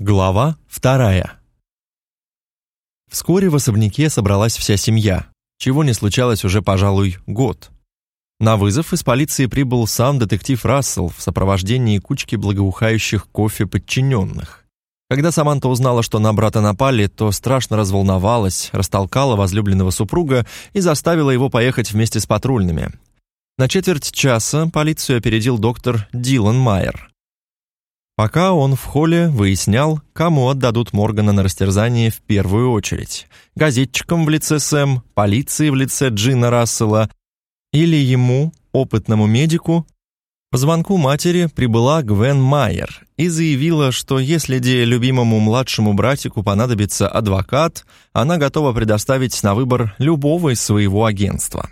Глава вторая. Вскоре в особняке собралась вся семья, чего не случалось уже, пожалуй, год. На вызов из полиции прибыл сам детектив Рассел в сопровождении кучки благоухающих кофе подчиненных. Когда Саманта узнала, что на брата напали, то страшно разволновалась, растолкала возлюбленного супруга и заставила его поехать вместе с патрульными. На четверть часа полицию опередил доктор Дилан Майер – Пока он в холле выяснял, кому отдадут Моргана на растерзание в первую очередь. Газетчикам в лице Сэм, полиции в лице Джина Рассела или ему, опытному медику. По звонку матери прибыла Гвен Майер и заявила, что если де любимому младшему братику понадобится адвокат, она готова предоставить на выбор любого из своего агентства.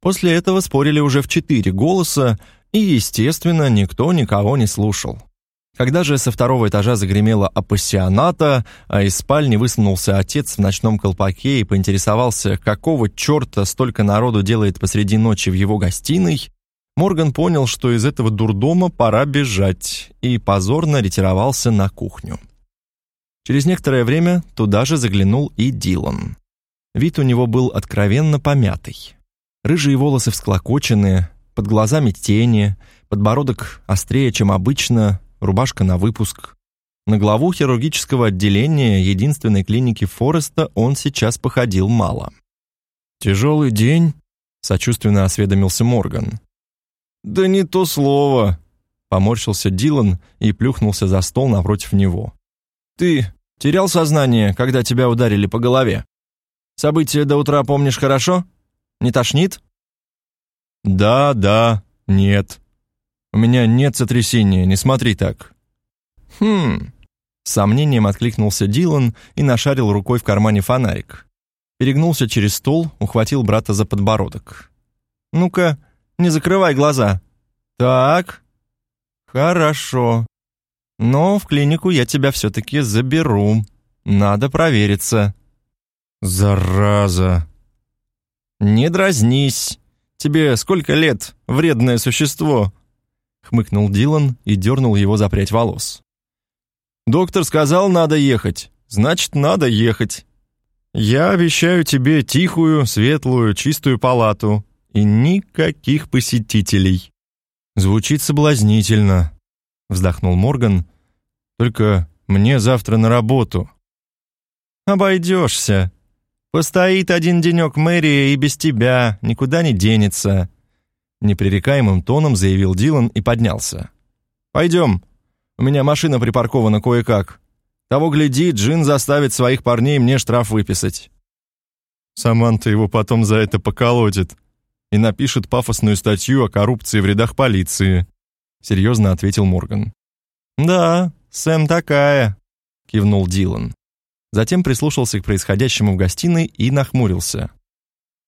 После этого спорили уже в четыре голоса, и, естественно, никто никого не слушал. Когда же со второго этажа загремела апассионата, а из спальни высунулся отец в ночном колпаке и поинтересовался, какого черта столько народу делает посреди ночи в его гостиной, Морган понял, что из этого дурдома пора бежать, и позорно ретировался на кухню. Через некоторое время туда же заглянул и Дилан. Вид у него был откровенно помятый. Рыжие волосы всклокоченные, под глазами тени, подбородок острее, чем обычно, рубашка на выпуск. На главу хирургического отделения единственной клиники Фореста он сейчас походил мало. «Тяжелый день?» — сочувственно осведомился Морган. «Да не то слово!» — поморщился Дилан и плюхнулся за стол напротив него. «Ты терял сознание, когда тебя ударили по голове? События до утра помнишь хорошо? Не тошнит?» «Да, да, нет», у меня нет сотрясения, не смотри так». «Хм...» Сомнением откликнулся Дилан и нашарил рукой в кармане фонарик. Перегнулся через стол, ухватил брата за подбородок. «Ну-ка, не закрывай глаза. Так, хорошо. Но в клинику я тебя все-таки заберу. Надо провериться». «Зараза!» «Не дразнись. Тебе сколько лет, вредное существо?» Хмыкнул Дилан и дернул его за прядь волос. «Доктор сказал, надо ехать. Значит, надо ехать. Я обещаю тебе тихую, светлую, чистую палату и никаких посетителей». «Звучит соблазнительно», — вздохнул Морган. «Только мне завтра на работу». «Обойдешься. Постоит один денек мэрия и без тебя, никуда не денется непререкаемым тоном заявил Дилан и поднялся. «Пойдем. У меня машина припаркована кое-как. Того гляди, Джин заставит своих парней мне штраф выписать». Саманта его потом за это поколотит и напишет пафосную статью о коррупции в рядах полиции», — серьезно ответил Морган. «Да, Сэм такая», — кивнул Дилан. Затем прислушался к происходящему в гостиной и нахмурился.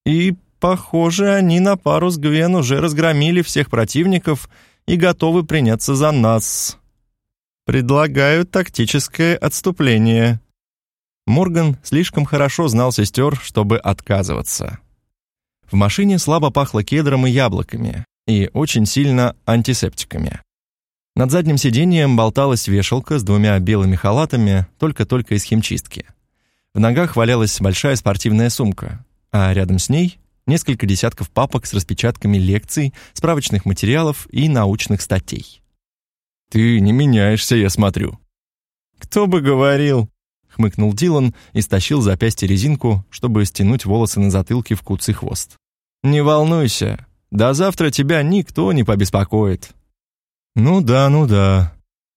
«И Похоже, они на пару с Гвен уже разгромили всех противников и готовы приняться за нас. Предлагаю тактическое отступление. Морган слишком хорошо знал сестер, чтобы отказываться. В машине слабо пахло кедром и яблоками, и очень сильно антисептиками. Над задним сиденьем болталась вешалка с двумя белыми халатами, только-только из химчистки. В ногах валялась большая спортивная сумка, а рядом с ней несколько десятков папок с распечатками лекций, справочных материалов и научных статей. «Ты не меняешься, я смотрю». «Кто бы говорил?» — хмыкнул Дилан и стащил запястье резинку, чтобы стянуть волосы на затылке в куцый хвост. «Не волнуйся, до завтра тебя никто не побеспокоит». «Ну да, ну да.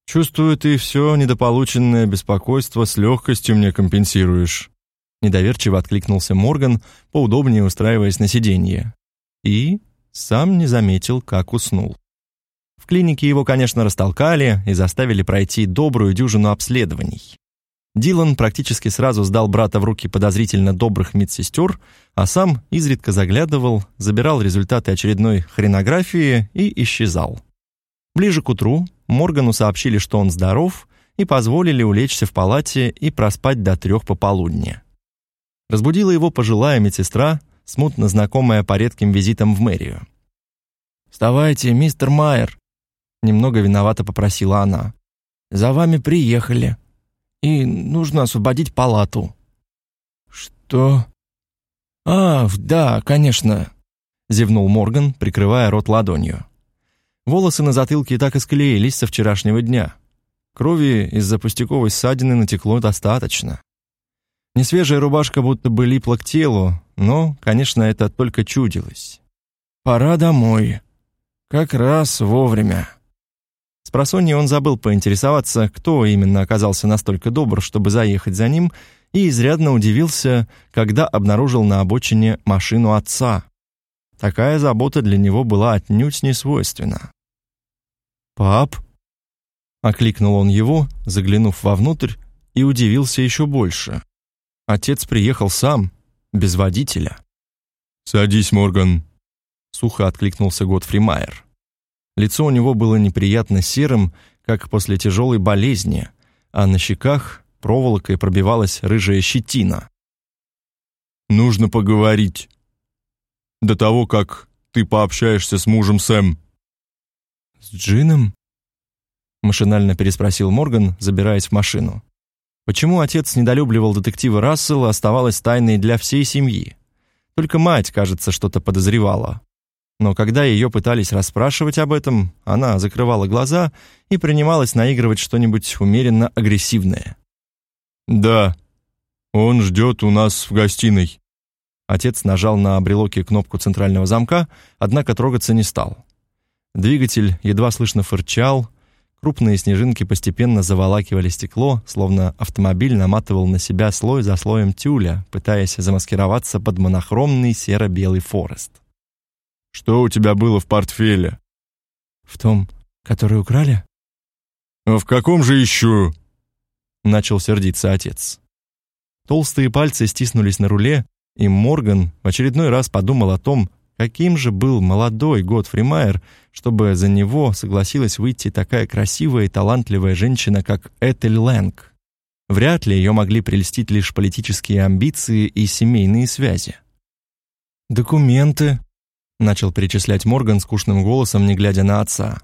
Чувствую, ты все недополученное беспокойство с легкостью мне компенсируешь». Недоверчиво откликнулся Морган, поудобнее устраиваясь на сиденье. И сам не заметил, как уснул. В клинике его, конечно, растолкали и заставили пройти добрую дюжину обследований. Дилан практически сразу сдал брата в руки подозрительно добрых медсестер, а сам изредка заглядывал, забирал результаты очередной хренографии и исчезал. Ближе к утру Моргану сообщили, что он здоров, и позволили улечься в палате и проспать до трех пополудни. Разбудила его пожилая медсестра, смутно знакомая по редким визитам в мэрию. «Вставайте, мистер Майер!» Немного виновато попросила она. «За вами приехали. и нужно освободить палату». «Что?» «А, да, конечно», — зевнул Морган, прикрывая рот ладонью. Волосы на затылке так и склеились со вчерашнего дня. Крови из-за пустяковой ссадины натекло достаточно. Несвежая рубашка будто бы липла к телу, но, конечно, это только чудилось. «Пора домой. Как раз вовремя». С просонья он забыл поинтересоваться, кто именно оказался настолько добр, чтобы заехать за ним, и изрядно удивился, когда обнаружил на обочине машину отца. Такая забота для него была отнюдь не свойственна. «Пап?» — окликнул он его, заглянув вовнутрь, и удивился еще больше. Отец приехал сам, без водителя. «Садись, Морган», — сухо откликнулся Готфри Майер. Лицо у него было неприятно серым, как после тяжелой болезни, а на щеках проволокой пробивалась рыжая щетина. «Нужно поговорить. До того, как ты пообщаешься с мужем Сэм». «С Джином?» Машинально переспросил Морган, забираясь в машину. Почему отец недолюбливал детектива Рассела, оставалось тайной для всей семьи. Только мать, кажется, что-то подозревала. Но когда ее пытались расспрашивать об этом, она закрывала глаза и принималась наигрывать что-нибудь умеренно агрессивное. «Да, он ждет у нас в гостиной». Отец нажал на брелоке кнопку центрального замка, однако трогаться не стал. Двигатель едва слышно фырчал, Крупные снежинки постепенно заволакивали стекло, словно автомобиль наматывал на себя слой за слоем тюля, пытаясь замаскироваться под монохромный серо-белый форест. «Что у тебя было в портфеле?» «В том, который украли?» «А в каком же еще?» Начал сердиться отец. Толстые пальцы стиснулись на руле, и Морган в очередной раз подумал о том, Каким же был молодой Готфри Майер, чтобы за него согласилась выйти такая красивая и талантливая женщина, как Этель Лэнг? Вряд ли ее могли прельстить лишь политические амбиции и семейные связи. «Документы», — начал перечислять Морган скучным голосом, не глядя на отца.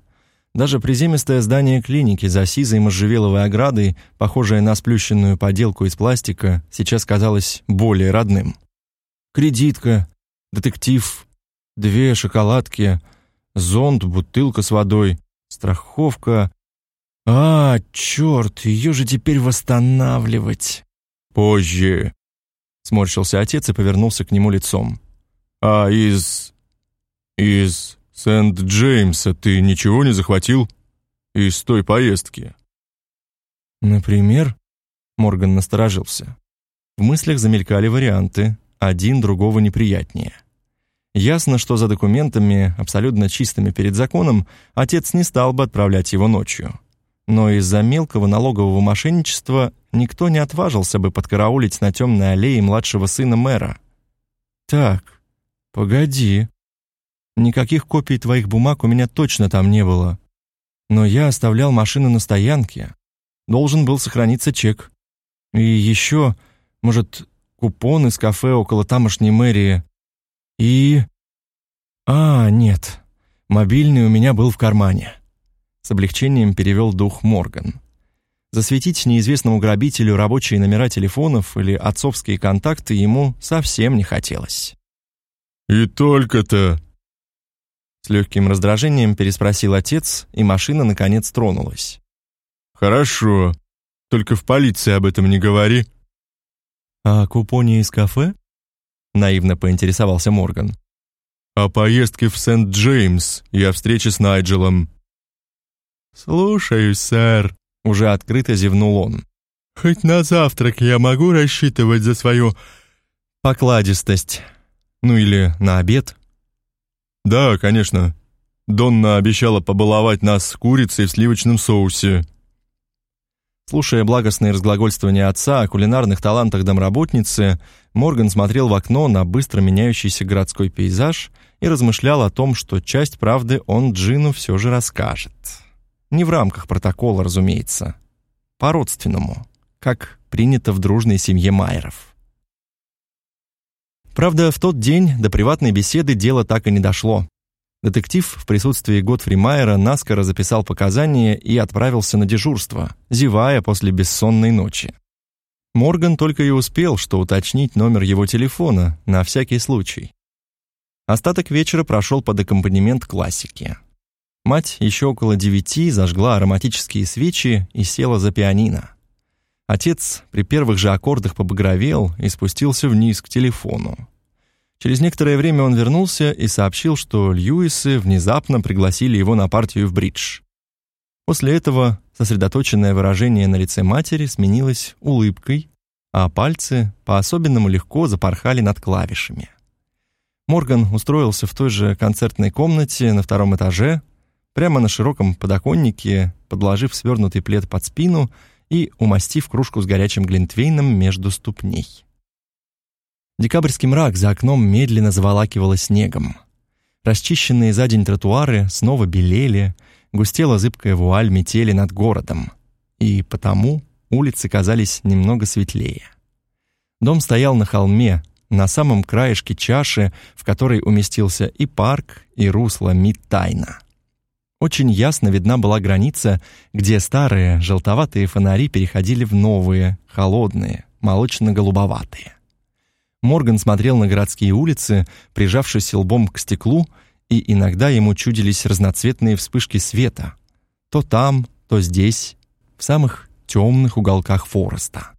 Даже приземистое здание клиники за сизой можжевеловой оградой, похожее на сплющенную поделку из пластика, сейчас казалось более родным. Кредитка, детектив, две шоколадки, зонт, бутылка с водой, страховка. А, черт, ее же теперь восстанавливать. Позже. Сморщился отец и повернулся к нему лицом. А из... из Сент-Джеймса ты ничего не захватил? Из той поездки? Например? Морган насторожился. В мыслях замелькали варианты, один другого неприятнее. Ясно, что за документами, абсолютно чистыми перед законом, отец не стал бы отправлять его ночью. Но из-за мелкого налогового мошенничества никто не отважился бы подкараулить на темной аллее младшего сына мэра. «Так, погоди. Никаких копий твоих бумаг у меня точно там не было. Но я оставлял машину на стоянке. Должен был сохраниться чек. И еще, может, купон из кафе около тамошней мэрии. И... А, нет. Мобильный у меня был в кармане. С облегчением перевел дух Морган. Засветить неизвестному грабителю рабочие номера телефонов или отцовские контакты ему совсем не хотелось. «И только-то...» С легким раздражением переспросил отец, и машина наконец тронулась. «Хорошо. Только в полиции об этом не говори». «А купоне из кафе?» Наивно поинтересовался Морган. О поездке в Сент-Джеймс и о встрече с Найджелом. Слушаюсь, сэр, уже открыто зевнул он. Хоть на завтрак я могу рассчитывать за свою покладистость. Ну или на обед? Да, конечно. Донна обещала побаловать нас курицей в сливочном соусе. Слушая благостные разглагольствования отца о кулинарных талантах домработницы, Морган смотрел в окно на быстро меняющийся городской пейзаж и размышлял о том, что часть правды он Джину все же расскажет. Не в рамках протокола, разумеется. По-родственному, как принято в дружной семье Майеров. Правда, в тот день до приватной беседы дело так и не дошло. Детектив в присутствии Готфри Майера наскоро записал показания и отправился на дежурство, зевая после бессонной ночи. Морган только и успел, что уточнить номер его телефона на всякий случай. Остаток вечера прошел под аккомпанемент классики. Мать еще около девяти зажгла ароматические свечи и села за пианино. Отец при первых же аккордах побагровел и спустился вниз к телефону. Через некоторое время он вернулся и сообщил, что Льюисы внезапно пригласили его на партию в бридж. После этого сосредоточенное выражение на лице матери сменилось улыбкой, а пальцы по-особенному легко запорхали над клавишами. Морган устроился в той же концертной комнате на втором этаже, прямо на широком подоконнике, подложив свернутый плед под спину и умастив кружку с горячим глинтвейном между ступней. Декабрьский мрак за окном медленно заволакивало снегом. Расчищенные за день тротуары снова белели, густела зыбкая вуаль метели над городом, и потому улицы казались немного светлее. Дом стоял на холме, на самом краешке чаши, в которой уместился и парк, и русло Миттайна. Очень ясно видна была граница, где старые желтоватые фонари переходили в новые, холодные, молочно-голубоватые. Морган смотрел на городские улицы, прижавшись лбом к стеклу, и иногда ему чудились разноцветные вспышки света. То там, то здесь, в самых темных уголках Фореста.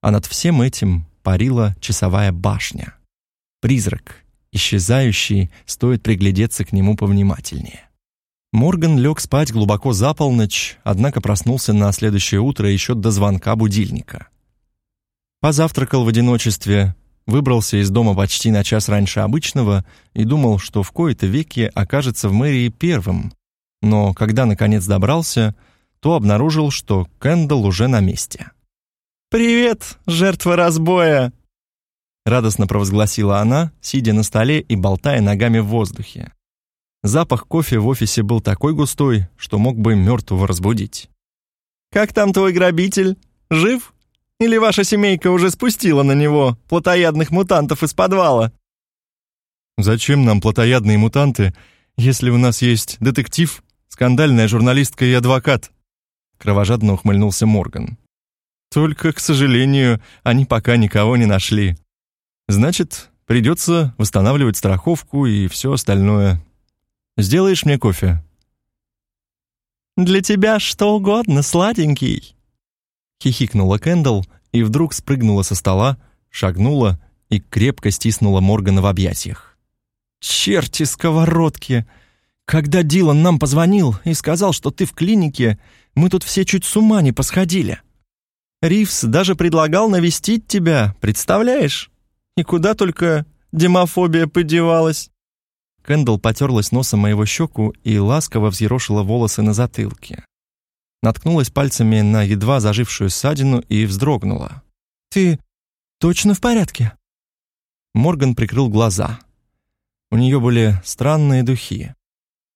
А над всем этим парила часовая башня. Призрак, исчезающий, стоит приглядеться к нему повнимательнее. Морган лег спать глубоко за полночь, однако проснулся на следующее утро еще до звонка будильника. Позавтракал в одиночестве, выбрался из дома почти на час раньше обычного и думал, что в кои-то веки окажется в мэрии первым. Но когда наконец добрался, то обнаружил, что Кэндалл уже на месте. «Привет, жертва разбоя!» Радостно провозгласила она, сидя на столе и болтая ногами в воздухе. Запах кофе в офисе был такой густой, что мог бы мертвого разбудить. «Как там твой грабитель? Жив?» Или ваша семейка уже спустила на него плотоядных мутантов из подвала?» «Зачем нам плотоядные мутанты, если у нас есть детектив, скандальная журналистка и адвокат?» Кровожадно ухмыльнулся Морган. «Только, к сожалению, они пока никого не нашли. Значит, придется восстанавливать страховку и все остальное. Сделаешь мне кофе?» «Для тебя что угодно, сладенький», Хихикнула Кэндалл и вдруг спрыгнула со стола, шагнула и крепко стиснула Моргана в объятиях. «Черти сковородки! Когда Дилан нам позвонил и сказал, что ты в клинике, мы тут все чуть с ума не посходили. Ривс даже предлагал навестить тебя, представляешь? И куда только демофобия подевалась?» Кэндалл потерлась носом моего щеку и ласково взъерошила волосы на затылке наткнулась пальцами на едва зажившую ссадину и вздрогнула. «Ты точно в порядке?» Морган прикрыл глаза. У нее были странные духи.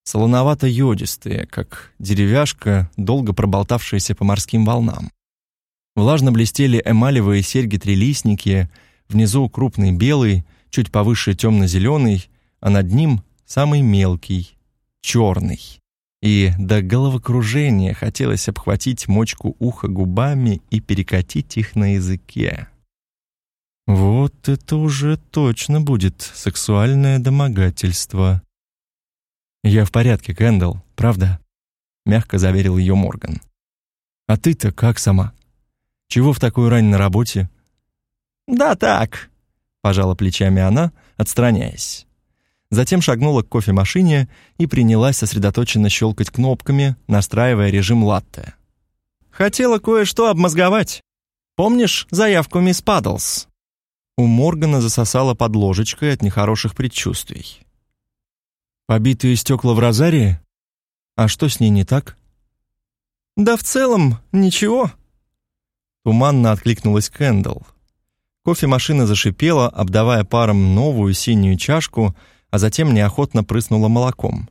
Солоновато-йодистые, как деревяшка, долго проболтавшаяся по морским волнам. Влажно блестели эмалевые серьги-трелистники, внизу крупный белый, чуть повыше темно-зеленый, а над ним самый мелкий, черный и до головокружения хотелось обхватить мочку уха губами и перекатить их на языке. Вот это уже точно будет сексуальное домогательство. Я в порядке, Кэндалл, правда? мягко заверил ее Морган. А ты-то как сама? Чего в такую рань на работе? Да так, пожала плечами она, отстраняясь. Затем шагнула к кофемашине и принялась сосредоточенно щелкать кнопками, настраивая режим латте. «Хотела кое-что обмозговать. Помнишь заявку мисс Паддлс?» У Моргана засосала под ложечкой от нехороших предчувствий. «Побитые стекла в розарии? А что с ней не так?» «Да в целом ничего». Туманно откликнулась Кэндалл. Кофемашина зашипела, обдавая паром новую синюю чашку — а затем неохотно прыснула молоком.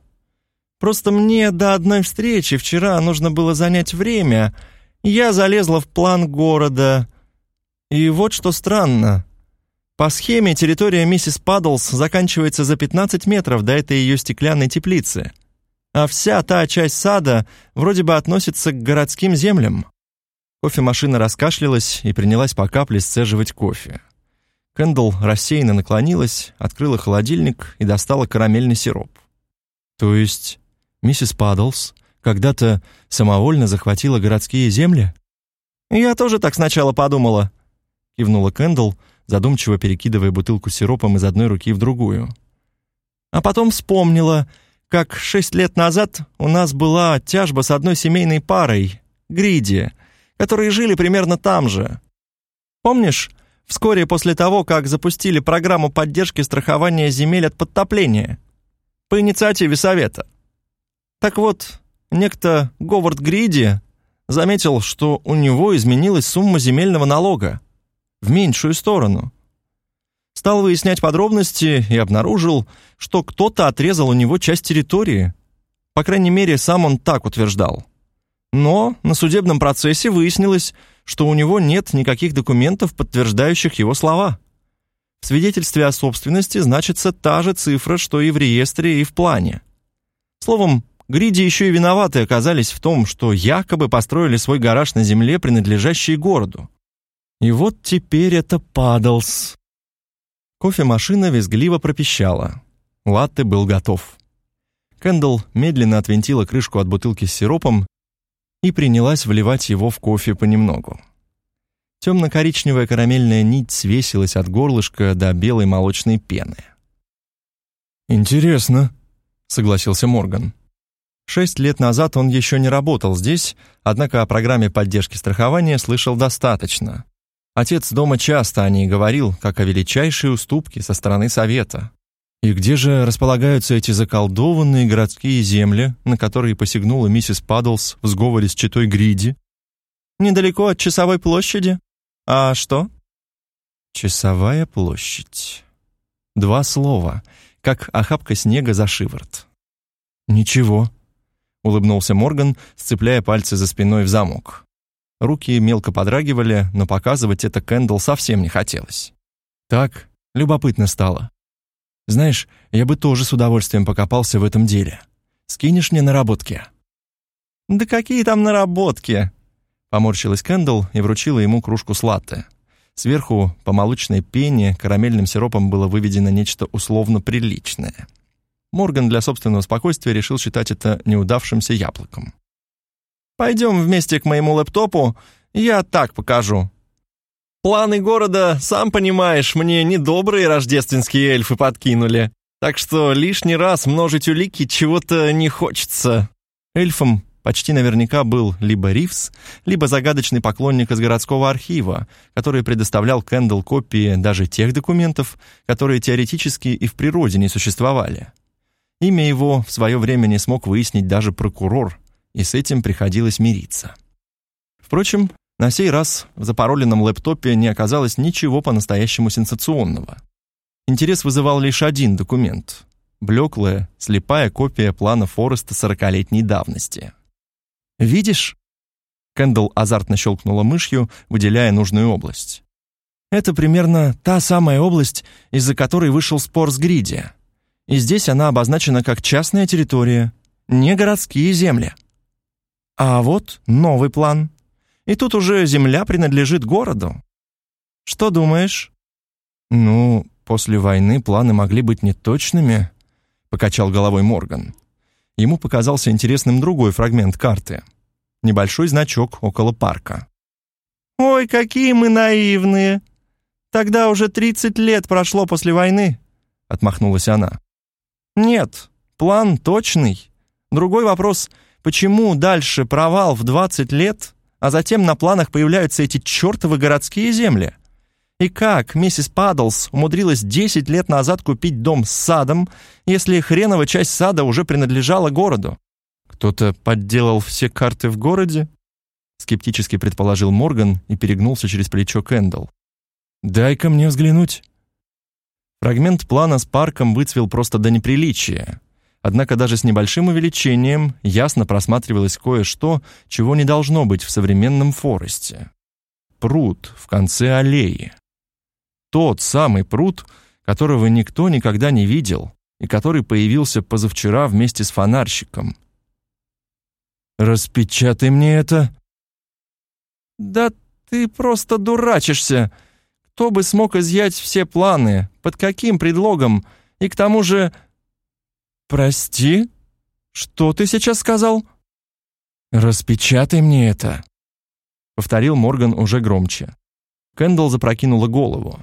«Просто мне до одной встречи вчера нужно было занять время. Я залезла в план города. И вот что странно. По схеме территория миссис Паддлс заканчивается за 15 метров до этой ее стеклянной теплицы, а вся та часть сада вроде бы относится к городским землям. Кофемашина раскашлялась и принялась по капле сцеживать кофе. Кэндалл рассеянно наклонилась, открыла холодильник и достала карамельный сироп. То есть миссис Паддлс когда-то самовольно захватила городские земли? Я тоже так сначала подумала, кивнула Кэндалл, задумчиво перекидывая бутылку сиропом из одной руки в другую. А потом вспомнила, как шесть лет назад у нас была тяжба с одной семейной парой, Гриди, которые жили примерно там же. Помнишь, вскоре после того, как запустили программу поддержки страхования земель от подтопления? По инициативе Совета. Так вот, некто Говард Гриди заметил, что у него изменилась сумма земельного налога в меньшую сторону. Стал выяснять подробности и обнаружил, что кто-то отрезал у него часть территории. По крайней мере, сам он так утверждал. Но на судебном процессе выяснилось, что у него нет никаких документов, подтверждающих его слова. В свидетельстве о собственности значится та же цифра, что и в реестре, и в плане. Словом, Гриди еще и виноваты оказались в том, что якобы построили свой гараж на земле, принадлежащей городу. И вот теперь это Падалс. Кофемашина визгливо пропищала. Латте был готов. Кэндалл медленно отвинтила крышку от бутылки с сиропом и принялась вливать его в кофе понемногу. Темно-коричневая карамельная нить свесилась от горлышка до белой молочной пены. «Интересно», — согласился Морган. Шесть лет назад он еще не работал здесь, однако о программе поддержки страхования слышал достаточно. Отец дома часто о ней говорил, как о величайшей уступке со стороны совета. И где же располагаются эти заколдованные городские земли, на которые посягнула миссис Паддлс в сговоре с читой Гриди? Недалеко от часовой площади. А что? Часовая площадь. Два слова, как охапка снега за шиворот. Ничего, улыбнулся Морган, сцепляя пальцы за спиной в замок. Руки мелко подрагивали, но показывать это Кэндл совсем не хотелось. Так, любопытно стало. Знаешь, я бы тоже с удовольствием покопался в этом деле. Скинешь мне наработки?» «Да какие там наработки?» Поморщилась Кэндл и вручила ему кружку с латте. Сверху по молочной пене карамельным сиропом было выведено нечто условно приличное. Морган для собственного спокойствия решил считать это неудавшимся яблоком. «Пойдем вместе к моему лэптопу, я так покажу», Планы города, сам понимаешь, мне недобрые рождественские эльфы подкинули. Так что лишний раз множить улики чего-то не хочется. Эльфом почти наверняка был либо Ривс, либо загадочный поклонник из городского архива, который предоставлял Кэндл копии даже тех документов, которые теоретически и в природе не существовали. Имя его в свое время не смог выяснить даже прокурор, и с этим приходилось мириться. Впрочем, на сей раз в запароленном лэптопе не оказалось ничего по-настоящему сенсационного. Интерес вызывал лишь один документ — блеклая, слепая копия плана Фореста сорокалетней давности. «Видишь?» Кэндалл азартно щелкнула мышью, выделяя нужную область. «Это примерно та самая область, из-за которой вышел спор с Гриди. И здесь она обозначена как частная территория, не городские земли. А вот новый план — и тут уже земля принадлежит городу. Что думаешь? Ну, после войны планы могли быть неточными, покачал головой Морган. Ему показался интересным другой фрагмент карты. Небольшой значок около парка. Ой, какие мы наивные. Тогда уже 30 лет прошло после войны, отмахнулась она. Нет, план точный. Другой вопрос: почему дальше провал в 20 лет а затем на планах появляются эти чертовы городские земли. И как миссис Паддлс умудрилась 10 лет назад купить дом с садом, если хренова часть сада уже принадлежала городу? Кто-то подделал все карты в городе? Скептически предположил Морган и перегнулся через плечо Кэндл. «Дай-ка мне взглянуть». Фрагмент плана с парком выцвел просто до неприличия. Однако даже с небольшим увеличением ясно просматривалось кое-что, чего не должно быть в современном форесте. Пруд в конце аллеи. Тот самый пруд, которого никто никогда не видел и который появился позавчера вместе с фонарщиком. «Распечатай мне это!» «Да ты просто дурачишься! Кто бы смог изъять все планы? Под каким предлогом? И к тому же...» «Прости? Что ты сейчас сказал?» «Распечатай мне это!» Повторил Морган уже громче. Кэндалл запрокинула голову.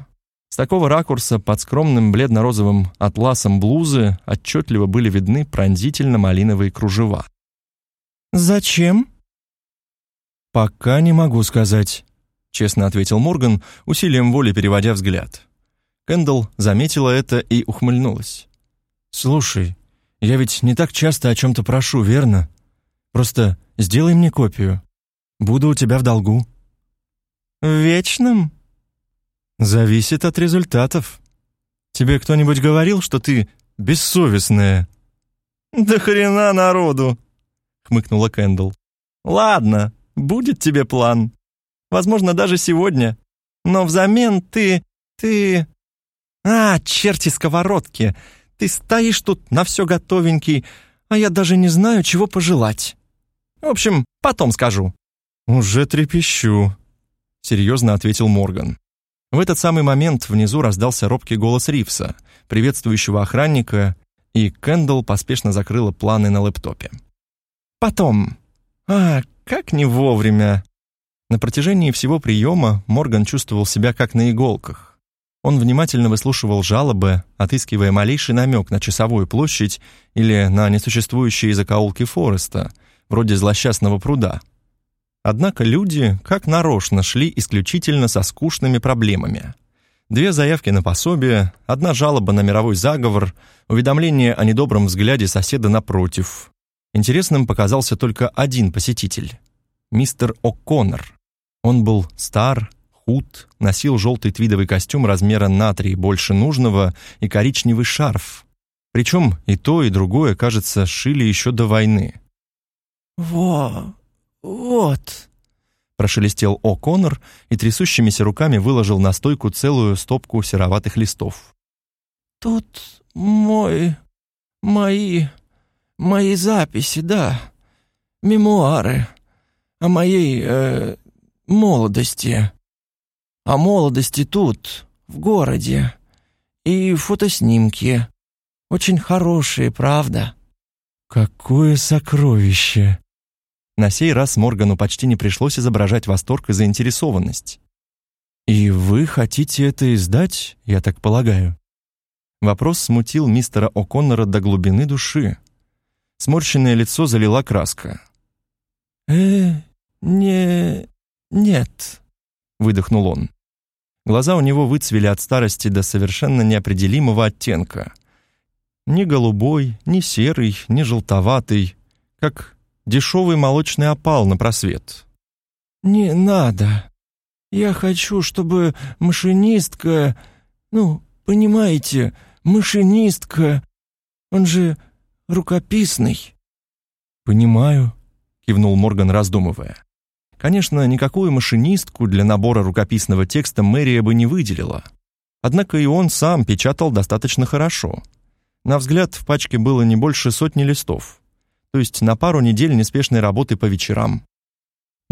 С такого ракурса под скромным бледно-розовым атласом блузы отчетливо были видны пронзительно-малиновые кружева. «Зачем?» «Пока не могу сказать», — честно ответил Морган, усилием воли переводя взгляд. Кэндалл заметила это и ухмыльнулась. «Слушай, я ведь не так часто о чем-то прошу, верно? Просто сделай мне копию. Буду у тебя в долгу». «В вечном?» Зависит от результатов. Тебе кто-нибудь говорил, что ты бессовестная? Да хрена народу, хмыкнула Кэндл. Ладно, будет тебе план. Возможно, даже сегодня. Но взамен ты... ты... А, черти сковородки! Ты стоишь тут на все готовенький, а я даже не знаю, чего пожелать. В общем, потом скажу». «Уже трепещу», — серьезно ответил Морган. В этот самый момент внизу раздался робкий голос Ривса, приветствующего охранника, и Кэндалл поспешно закрыла планы на лэптопе. «Потом. А, как не вовремя!» На протяжении всего приема Морган чувствовал себя как на иголках. Он внимательно выслушивал жалобы, отыскивая малейший намек на часовую площадь или на несуществующие закоулки Фореста, вроде злосчастного пруда — Однако люди, как нарочно, шли исключительно со скучными проблемами. Две заявки на пособие, одна жалоба на мировой заговор, уведомление о недобром взгляде соседа напротив. Интересным показался только один посетитель — мистер О'Коннор. Он был стар, худ, носил желтый твидовый костюм размера на три больше нужного и коричневый шарф. Причем и то, и другое, кажется, шили еще до войны. «Во, «Вот», — прошелестел О'Коннор и трясущимися руками выложил на стойку целую стопку сероватых листов. «Тут мой... мои... мои записи, да. Мемуары. О моей... Э, молодости. О молодости тут, в городе. И фотоснимки. Очень хорошие, правда?» «Какое сокровище!» На сей раз Моргану почти не пришлось изображать восторг и заинтересованность. «И вы хотите это издать, я так полагаю?» Вопрос смутил мистера О'Коннора до глубины души. Сморщенное лицо залила краска. «Э, не... нет», — выдохнул он. Глаза у него выцвели от старости до совершенно неопределимого оттенка. Ни голубой, ни серый, ни желтоватый, как дешевый молочный опал на просвет. «Не надо. Я хочу, чтобы машинистка... Ну, понимаете, машинистка... Он же рукописный». «Понимаю», — кивнул Морган, раздумывая. Конечно, никакую машинистку для набора рукописного текста мэрия бы не выделила. Однако и он сам печатал достаточно хорошо. На взгляд, в пачке было не больше сотни листов то есть на пару недель неспешной работы по вечерам.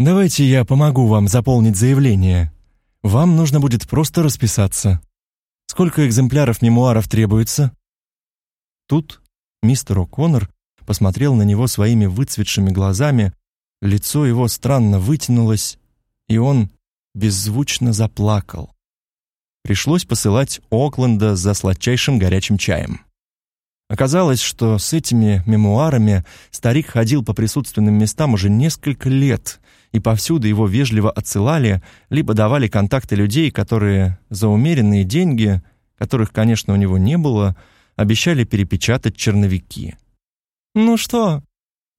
«Давайте я помогу вам заполнить заявление. Вам нужно будет просто расписаться. Сколько экземпляров мемуаров требуется?» Тут мистер О'Коннор посмотрел на него своими выцветшими глазами, лицо его странно вытянулось, и он беззвучно заплакал. Пришлось посылать Окленда за сладчайшим горячим чаем. Оказалось, что с этими мемуарами старик ходил по присутственным местам уже несколько лет, и повсюду его вежливо отсылали, либо давали контакты людей, которые за умеренные деньги, которых, конечно, у него не было, обещали перепечатать черновики. «Ну что,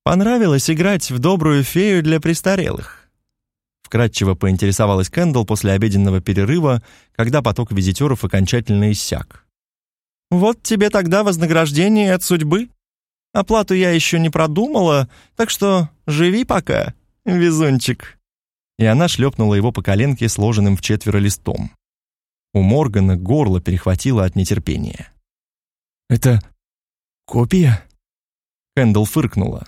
понравилось играть в добрую фею для престарелых?» Вкратчиво поинтересовалась Кэндалл после обеденного перерыва, когда поток визитеров окончательно иссяк. Вот тебе тогда вознаграждение от судьбы. Оплату я еще не продумала, так что живи пока, везунчик». И она шлепнула его по коленке сложенным в четверо листом. У Моргана горло перехватило от нетерпения. «Это копия?» Кэндалл фыркнула.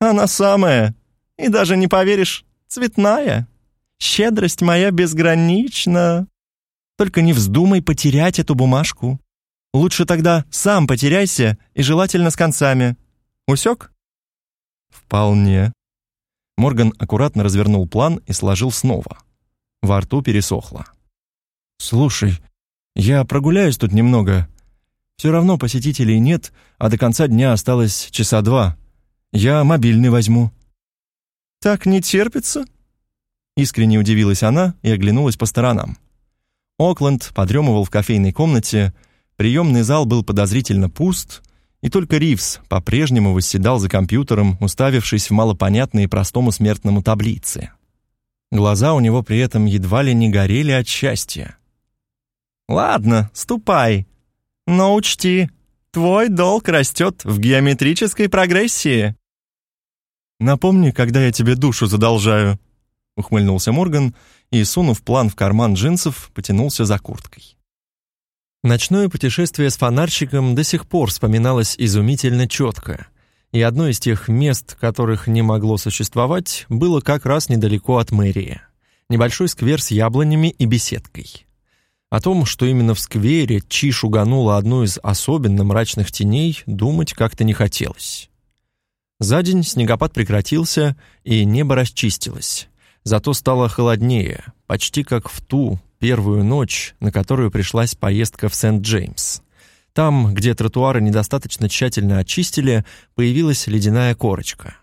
«Она самая. И даже не поверишь, цветная. Щедрость моя безгранична. Только не вздумай потерять эту бумажку. Лучше тогда сам потеряйся и желательно с концами. Усек?» «Вполне». Морган аккуратно развернул план и сложил снова. Во рту пересохло. «Слушай, я прогуляюсь тут немного. Все равно посетителей нет, а до конца дня осталось часа два. Я мобильный возьму». «Так не терпится?» Искренне удивилась она и оглянулась по сторонам. Окленд подремывал в кофейной комнате, приемный зал был подозрительно пуст, и только Ривз по-прежнему восседал за компьютером, уставившись в малопонятные простому смертному таблицы. Глаза у него при этом едва ли не горели от счастья. «Ладно, ступай. Но учти, твой долг растет в геометрической прогрессии». «Напомни, когда я тебе душу задолжаю», — ухмыльнулся Морган и, сунув план в карман джинсов, потянулся за курткой. Ночное путешествие с фонарщиком до сих пор вспоминалось изумительно четко, и одно из тех мест, которых не могло существовать, было как раз недалеко от мэрии. Небольшой сквер с яблонями и беседкой. О том, что именно в сквере Чи шуганула одну из особенно мрачных теней, думать как-то не хотелось. За день снегопад прекратился, и небо расчистилось. Зато стало холоднее, почти как в ту, первую ночь, на которую пришлась поездка в Сент-Джеймс. Там, где тротуары недостаточно тщательно очистили, появилась ледяная корочка.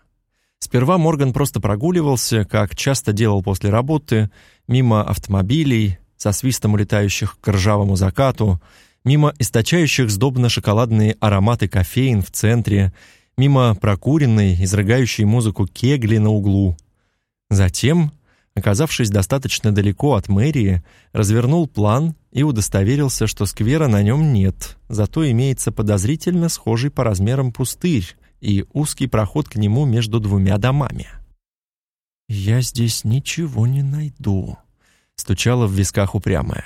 Сперва Морган просто прогуливался, как часто делал после работы, мимо автомобилей, со свистом улетающих к ржавому закату, мимо источающих сдобно-шоколадные ароматы кофеин в центре, мимо прокуренной, изрыгающей музыку кегли на углу. Затем Оказавшись достаточно далеко от мэрии, развернул план и удостоверился, что сквера на нем нет, зато имеется подозрительно схожий по размерам пустырь и узкий проход к нему между двумя домами. «Я здесь ничего не найду», — стучала в висках упрямая.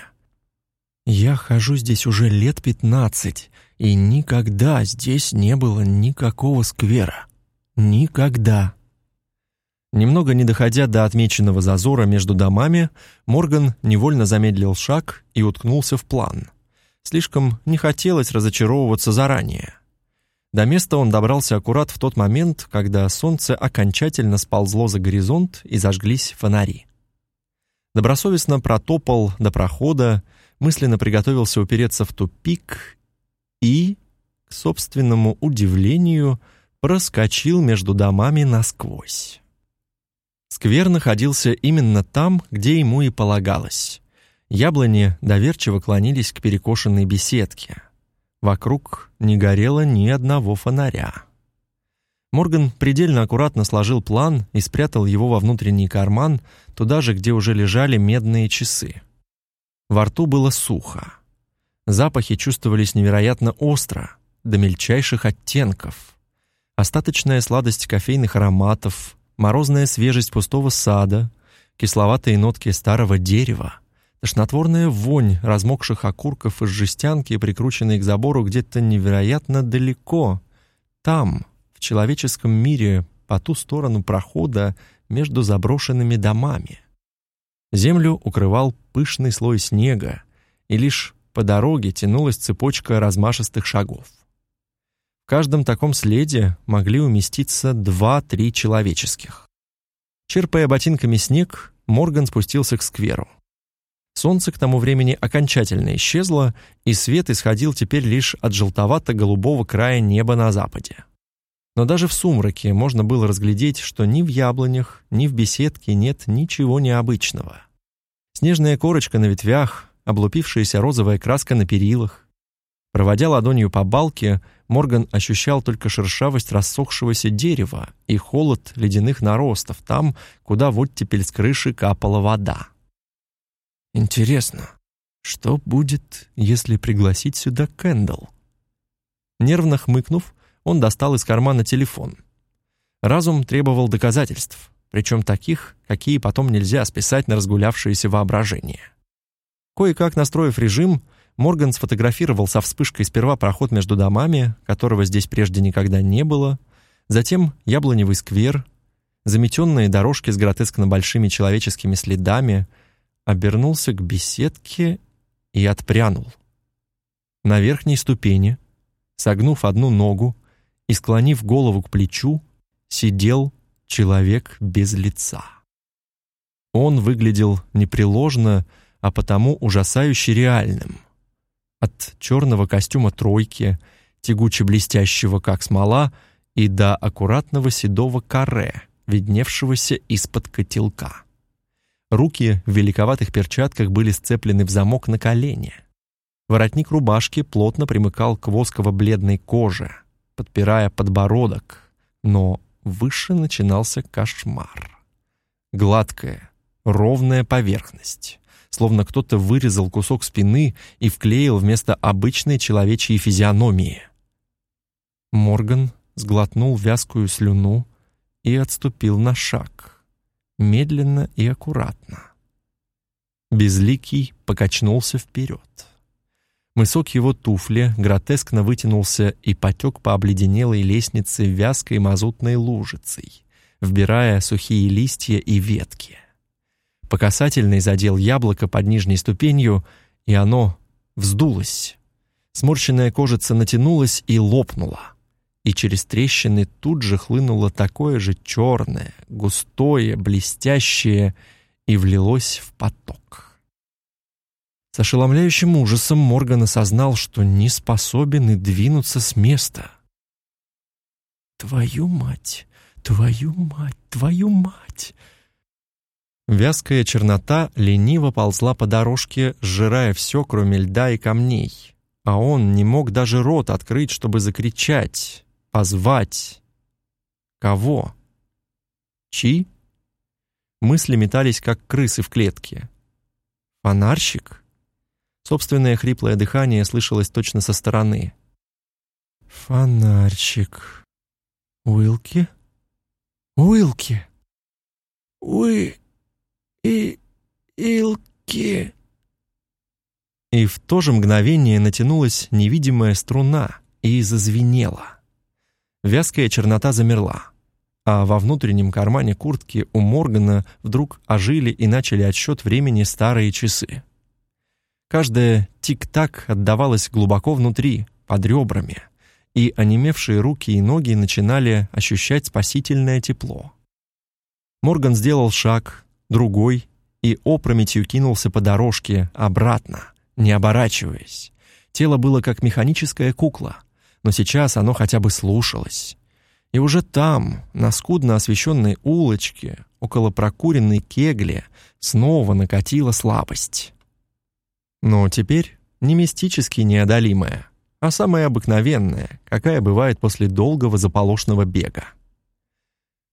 «Я хожу здесь уже лет пятнадцать, и никогда здесь не было никакого сквера. Никогда». Немного не доходя до отмеченного зазора между домами, Морган невольно замедлил шаг и уткнулся в план. Слишком не хотелось разочаровываться заранее. До места он добрался аккурат в тот момент, когда солнце окончательно сползло за горизонт и зажглись фонари. Добросовестно протопал до прохода, мысленно приготовился упереться в тупик и, к собственному удивлению, проскочил между домами насквозь. Сквер находился именно там, где ему и полагалось. Яблони доверчиво клонились к перекошенной беседке. Вокруг не горело ни одного фонаря. Морган предельно аккуратно сложил план и спрятал его во внутренний карман, туда же, где уже лежали медные часы. Во рту было сухо. Запахи чувствовались невероятно остро, до мельчайших оттенков. Остаточная сладость кофейных ароматов, морозная свежесть пустого сада, кисловатые нотки старого дерева, тошнотворная вонь размокших окурков из жестянки, прикрученной к забору где-то невероятно далеко, там, в человеческом мире, по ту сторону прохода между заброшенными домами. Землю укрывал пышный слой снега, и лишь по дороге тянулась цепочка размашистых шагов. В каждом таком следе могли уместиться два-три человеческих. Черпая ботинками снег, Морган спустился к скверу. Солнце к тому времени окончательно исчезло, и свет исходил теперь лишь от желтовато-голубого края неба на западе. Но даже в сумраке можно было разглядеть, что ни в яблонях, ни в беседке нет ничего необычного. Снежная корочка на ветвях, облупившаяся розовая краска на перилах. Проводя ладонью по балке, Морган ощущал только шершавость рассохшегося дерева и холод ледяных наростов там, куда в оттепель с крыши капала вода. Интересно, что будет, если пригласить сюда Кэндалл? Нервно хмыкнув, он достал из кармана телефон. Разум требовал доказательств, причем таких, какие потом нельзя списать на разгулявшееся воображение. Кое-как настроив режим, Морган сфотографировал со вспышкой сперва проход между домами, которого здесь прежде никогда не было, затем яблоневый сквер, заметенные дорожки с гротескно большими человеческими следами, обернулся к беседке и отпрянул. На верхней ступени, согнув одну ногу и склонив голову к плечу, сидел человек без лица. Он выглядел непреложно, а потому ужасающе реальным. От черного костюма тройки, тягуче блестящего как смола, и до аккуратного седого каре, видневшегося из-под котелка. Руки в великоватых перчатках были сцеплены в замок на колени. Воротник рубашки плотно примыкал к восково-бледной коже, подпирая подбородок, но выше начинался кошмар. Гладкая, ровная поверхность, словно кто-то вырезал кусок спины и вклеил вместо обычной человечьей физиономии. Морган сглотнул вязкую слюну и отступил на шаг, медленно и аккуратно. Безликий покачнулся вперед. Мысок его туфли гротескно вытянулся и потек по обледенелой лестнице вязкой мазутной лужицей, вбирая сухие листья и ветки. По касательной задел яблоко под нижней ступенью, и оно вздулось. Сморщенная кожица натянулась и лопнула, и через трещины тут же хлынуло такое же черное, густое, блестящее и влилось в поток. С ошеломляющим ужасом Морган осознал, что не способен и двинуться с места. «Твою мать! Твою мать! Твою мать!» Вязкая чернота лениво ползла по дорожке, сжирая все, кроме льда и камней. А он не мог даже рот открыть, чтобы закричать, позвать. Кого? Чи? Мысли метались, как крысы в клетке. Фонарщик? Собственное хриплое дыхание слышалось точно со стороны. «Фонарчик. Уилки? Уилки! Уи... и... Илки...» И в то же мгновение натянулась невидимая струна и зазвенела. Вязкая чернота замерла, а во внутреннем кармане куртки у Моргана вдруг ожили и начали отсчет времени старые часы. Каждое тик-так отдавалось глубоко внутри, под ребрами, и онемевшие руки и ноги начинали ощущать спасительное тепло. Морган сделал шаг, другой, и опрометью кинулся по дорожке обратно, не оборачиваясь. Тело было как механическая кукла, но сейчас оно хотя бы слушалось. И уже там, на скудно освещенной улочке, около прокуренной кегли, снова накатила слабость. Но теперь не мистически неодолимая, а самая обыкновенная, какая бывает после долгого заполошного бега.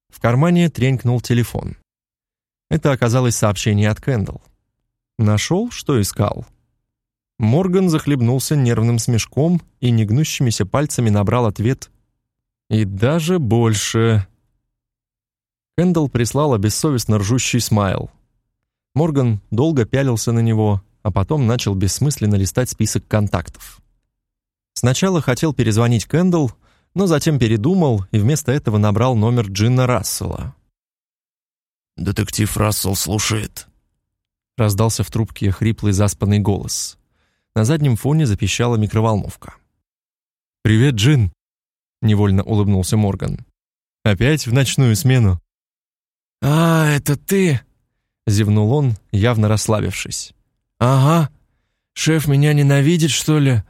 В кармане тренькнул телефон. Это оказалось сообщение от Кэндл. Нашел, что искал. Морган захлебнулся нервным смешком и негнущимися пальцами набрал ответ «И даже больше». Кэндл прислала бессовестно ржущий смайл. Морган долго пялился на него, а потом начал бессмысленно листать список контактов. Сначала хотел перезвонить Кэндл, но затем передумал и вместо этого набрал номер Джина Рассела. «Детектив Рассел слушает», — раздался в трубке хриплый заспанный голос. На заднем фоне запищала микроволновка. «Привет, Джин», — невольно улыбнулся Морган. «Опять в ночную смену?» «А, это ты?» — зевнул он, явно расслабившись. «Ага. Шеф меня ненавидит, что ли?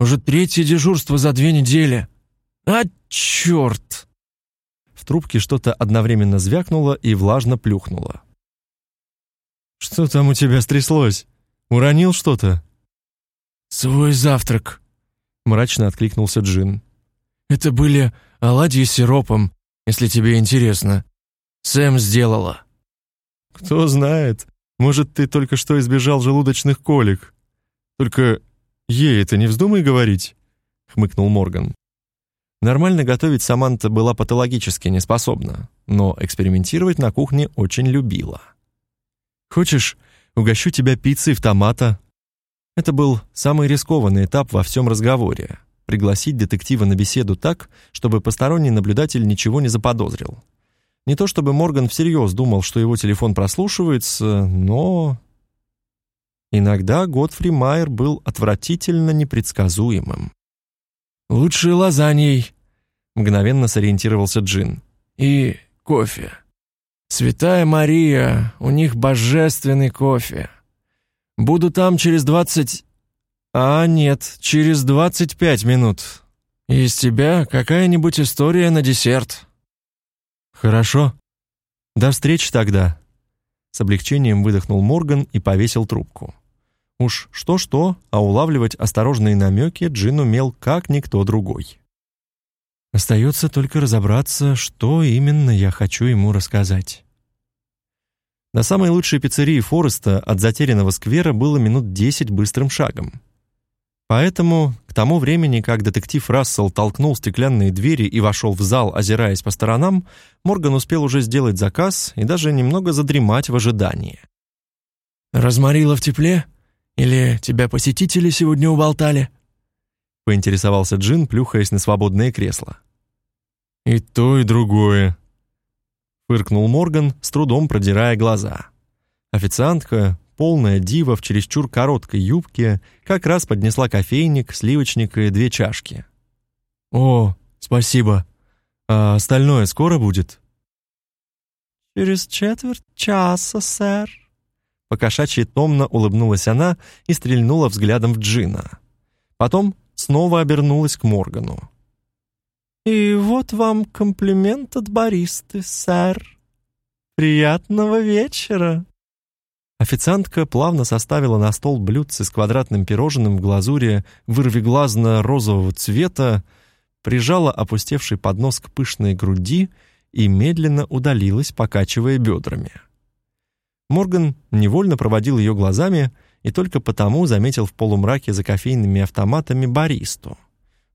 Уже третье дежурство за две недели. А, черт!» В трубке что-то одновременно звякнуло и влажно плюхнуло. «Что там у тебя стряслось? Уронил что-то?» «Свой завтрак», — мрачно откликнулся Джин. «Это были оладьи с сиропом, если тебе интересно. Сэм сделала». «Кто знает», может, ты только что избежал желудочных колик? Только ей это не вздумай говорить, хмыкнул Морган. Нормально готовить Саманта была патологически неспособна, но экспериментировать на кухне очень любила. Хочешь, угощу тебя пиццей в томата, Это был самый рискованный этап во всем разговоре — пригласить детектива на беседу так, чтобы посторонний наблюдатель ничего не заподозрил. Не то чтобы Морган всерьез думал, что его телефон прослушивается, но... Иногда Готфри Майер был отвратительно непредсказуемым. «Лучше лазаньей», — мгновенно сориентировался Джин. «И кофе. Святая Мария, у них божественный кофе. Буду там через двадцать... А, нет, через двадцать пять минут. Из тебя какая-нибудь история на десерт». «Хорошо. До встречи тогда». С облегчением выдохнул Морган и повесил трубку. Уж что-что, а улавливать осторожные намеки Джин умел как никто другой. Остается только разобраться, что именно я хочу ему рассказать. До самой лучшей пиццерии Фореста от затерянного сквера было минут десять быстрым шагом. Поэтому, к тому времени, как детектив Рассел толкнул стеклянные двери и вошел в зал, озираясь по сторонам, Морган успел уже сделать заказ и даже немного задремать в ожидании. «Разморила в тепле? Или тебя посетители сегодня уболтали?» — поинтересовался Джин, плюхаясь на свободное кресло. «И то, и другое», — фыркнул Морган, с трудом продирая глаза. Официантка, полная дива в чересчур короткой юбке, как раз поднесла кофейник, сливочник и две чашки. «О, спасибо. А остальное скоро будет?» «Через четверть часа, сэр». Покошачьи томно улыбнулась она и стрельнула взглядом в Джина. Потом снова обернулась к Моргану. «И вот вам комплимент от баристы, сэр. Приятного вечера!» Официантка плавно составила на стол блюдце с квадратным пирожным в глазури вырвиглазно-розового цвета, прижала опустевший поднос к пышной груди и медленно удалилась, покачивая бедрами. Морган невольно проводил ее глазами и только потому заметил в полумраке за кофейными автоматами баристу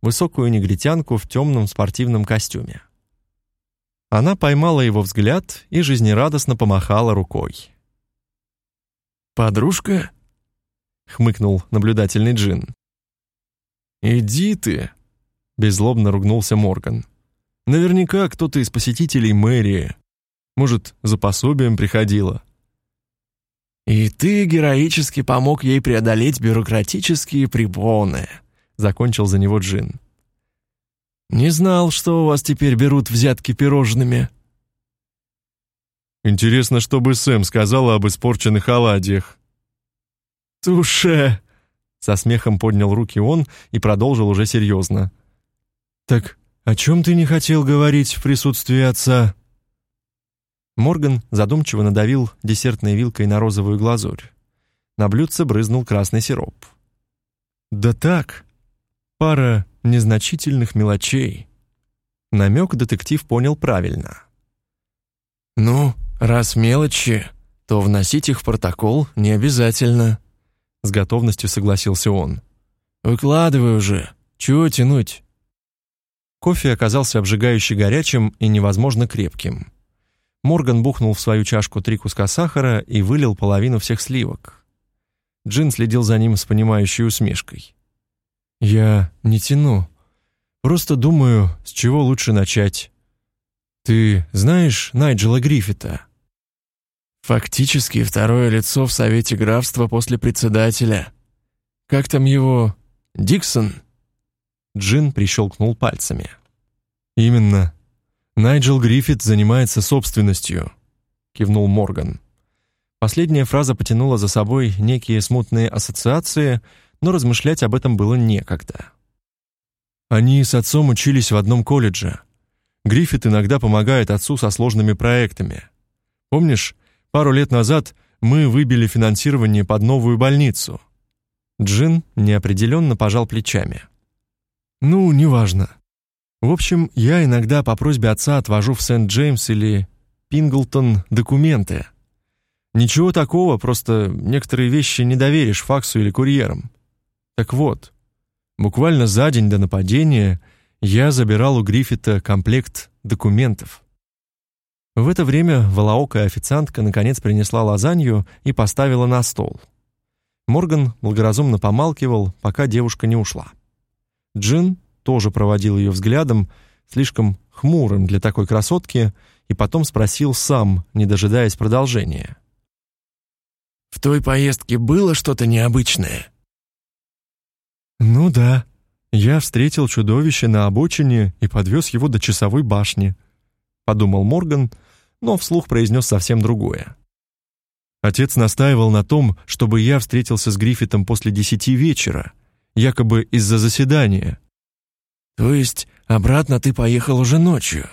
высокую негритянку в темном спортивном костюме. Она поймала его взгляд и жизнерадостно помахала рукой. «Подружка?» — хмыкнул наблюдательный Джин. «Иди ты!» — беззлобно ругнулся Морган. «Наверняка кто-то из посетителей мэрии. Может, за пособием приходила». «И ты героически помог ей преодолеть бюрократические препоны», закончил за него Джин. Не знал, что у вас теперь берут взятки пирожными. Интересно, что бы Сэм сказала об испорченных оладьях. Туше, со смехом поднял руки он и продолжил уже серьезно. Так о чем ты не хотел говорить в присутствии отца? Морган задумчиво надавил десертной вилкой на розовую глазурь. На блюдце брызнул красный сироп. Да так, Пара незначительных мелочей. Намек детектив понял правильно. «Ну, раз мелочи, то вносить их в протокол не обязательно», — с готовностью согласился он. «Выкладывай уже, чего тянуть?» Кофе оказался обжигающе горячим и невозможно крепким. Морган бухнул в свою чашку три куска сахара и вылил половину всех сливок. Джин следил за ним с понимающей усмешкой. Я не тяну. Просто думаю, с чего лучше начать. Ты знаешь Найджела Гриффита? Фактически второе лицо в Совете графства после председателя. Как там его? Диксон? Джин прищелкнул пальцами. Именно. Найджел Гриффит занимается собственностью, кивнул Морган. Последняя фраза потянула за собой некие смутные ассоциации, но размышлять об этом было некогда. Они с отцом учились в одном колледже. Гриффит иногда помогает отцу со сложными проектами. Помнишь, пару лет назад мы выбили финансирование под новую больницу. Джин неопределенно пожал плечами. Ну, неважно. В общем, я иногда по просьбе отца отвожу в Сент-Джеймс или Пинглтон документы. Ничего такого, просто некоторые вещи не доверишь факсу или курьерам. Так вот, буквально за день до нападения я забирал у Гриффита комплект документов. В это время волоокая официантка наконец принесла лазанью и поставила на стол. Морган благоразумно помалкивал, пока девушка не ушла. Джин тоже проводил ее взглядом, слишком хмурым для такой красотки, и потом спросил сам, не дожидаясь продолжения. «В той поездке было что-то необычное?» «Ну да. Я встретил чудовище на обочине и подвез его до часовой башни», — подумал Морган, но вслух произнес совсем другое. Отец настаивал на том, чтобы я встретился с Гриффитом после десяти вечера, якобы из-за заседания. «То есть обратно ты поехал уже ночью?»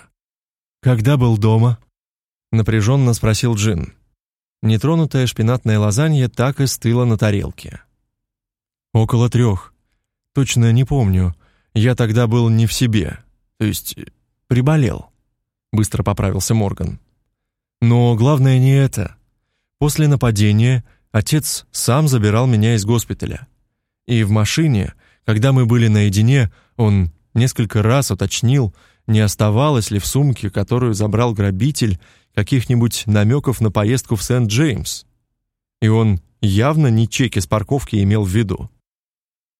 «Когда был дома?» — напряженно спросил Джин. Нетронутая шпинатная лазанья так и стыла на тарелке. «Около трех. Точно не помню. Я тогда был не в себе. То есть приболел», — быстро поправился Морган. «Но главное не это. После нападения отец сам забирал меня из госпиталя. И в машине, когда мы были наедине, он несколько раз уточнил, не оставалось ли в сумке, которую забрал грабитель, каких-нибудь намеков на поездку в Сент-Джеймс. И он явно не чеки с парковки имел в виду.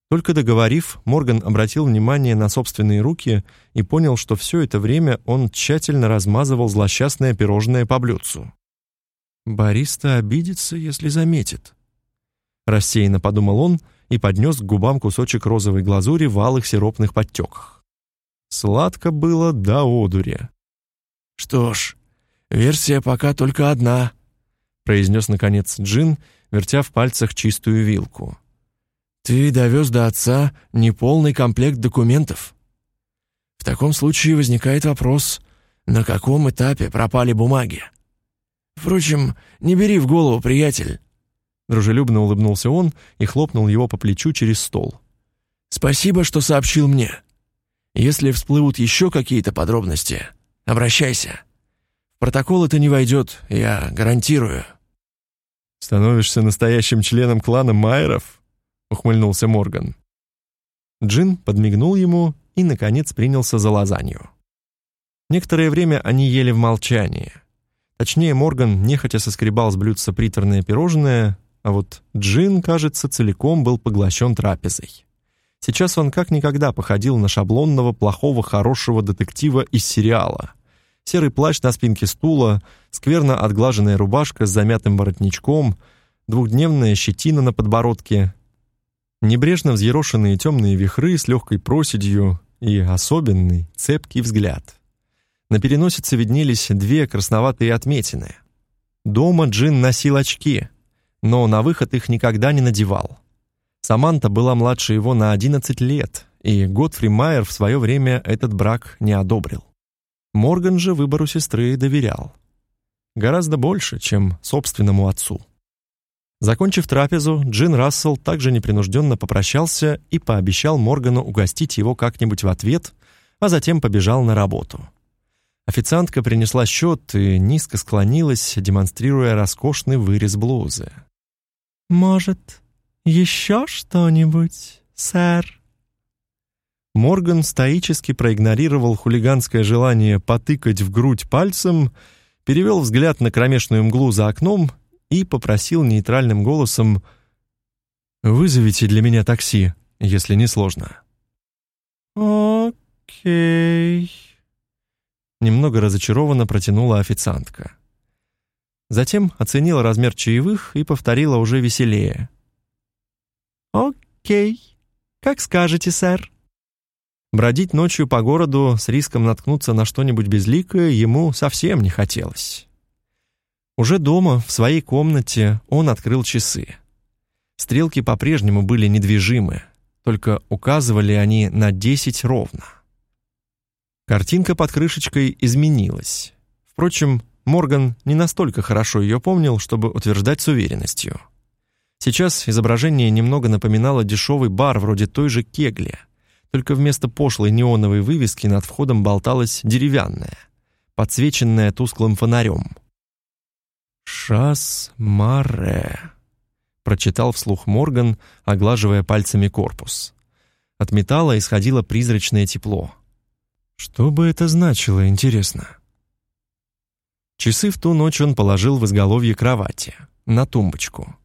Только договорив, Морган обратил внимание на собственные руки и понял, что все это время он тщательно размазывал злосчастное пирожное по блюдцу. Бариста обидится, если заметит. Рассеянно подумал он и поднес к губам кусочек розовой глазури в алых сиропных подтеках. Сладко было до одури. «Что ж, версия пока только одна», — произнес наконец Джин, вертя в пальцах чистую вилку. «Ты довез до отца неполный комплект документов. В таком случае возникает вопрос, на каком этапе пропали бумаги? Впрочем, не бери в голову, приятель. Дружелюбно улыбнулся он и хлопнул его по плечу через стол. «Спасибо, что сообщил мне. Если всплывут еще какие-то подробности, обращайся. В протокол это не войдет, я гарантирую». «Становишься настоящим членом клана Майеров?» — ухмыльнулся Морган. Джин подмигнул ему и, наконец, принялся за лазанью. Некоторое время они ели в молчании. Точнее, Морган нехотя соскребал с блюдца приторное пирожное, а вот Джин, кажется, целиком был поглощен трапезой. Сейчас он как никогда походил на шаблонного плохого хорошего детектива из сериала. Серый плащ на спинке стула, скверно отглаженная рубашка с замятым воротничком, двухдневная щетина на подбородке, небрежно взъерошенные темные вихры с легкой проседью и особенный цепкий взгляд. На переносице виднелись две красноватые отметины. Дома Джин носил очки — но на выход их никогда не надевал. Саманта была младше его на 11 лет, и Готфри Майер в свое время этот брак не одобрил. Морган же выбору сестры доверял. Гораздо больше, чем собственному отцу. Закончив трапезу, Джин Рассел также непринужденно попрощался и пообещал Моргану угостить его как-нибудь в ответ, а затем побежал на работу. Официантка принесла счет и низко склонилась, демонстрируя роскошный вырез блузы. «Может, еще что-нибудь, сэр?» Морган стоически проигнорировал хулиганское желание потыкать в грудь пальцем, перевел взгляд на кромешную мглу за окном и попросил нейтральным голосом «Вызовите для меня такси, если не сложно». «Окей», — немного разочарованно протянула официантка. Затем оценила размер чаевых и повторила уже веселее. «Окей, как скажете, сэр». Бродить ночью по городу с риском наткнуться на что-нибудь безликое ему совсем не хотелось. Уже дома, в своей комнате, он открыл часы. Стрелки по-прежнему были недвижимы, только указывали они на десять ровно. Картинка под крышечкой изменилась. Впрочем, Морган не настолько хорошо ее помнил, чтобы утверждать с уверенностью. Сейчас изображение немного напоминало дешевый бар вроде той же Кегли, только вместо пошлой неоновой вывески над входом болталась деревянная, подсвеченная тусклым фонарем. «Шас-маре», — прочитал вслух Морган, оглаживая пальцами корпус. От металла исходило призрачное тепло. Что бы это значило, интересно? Часы в ту ночь он положил в изголовье кровати, на тумбочку.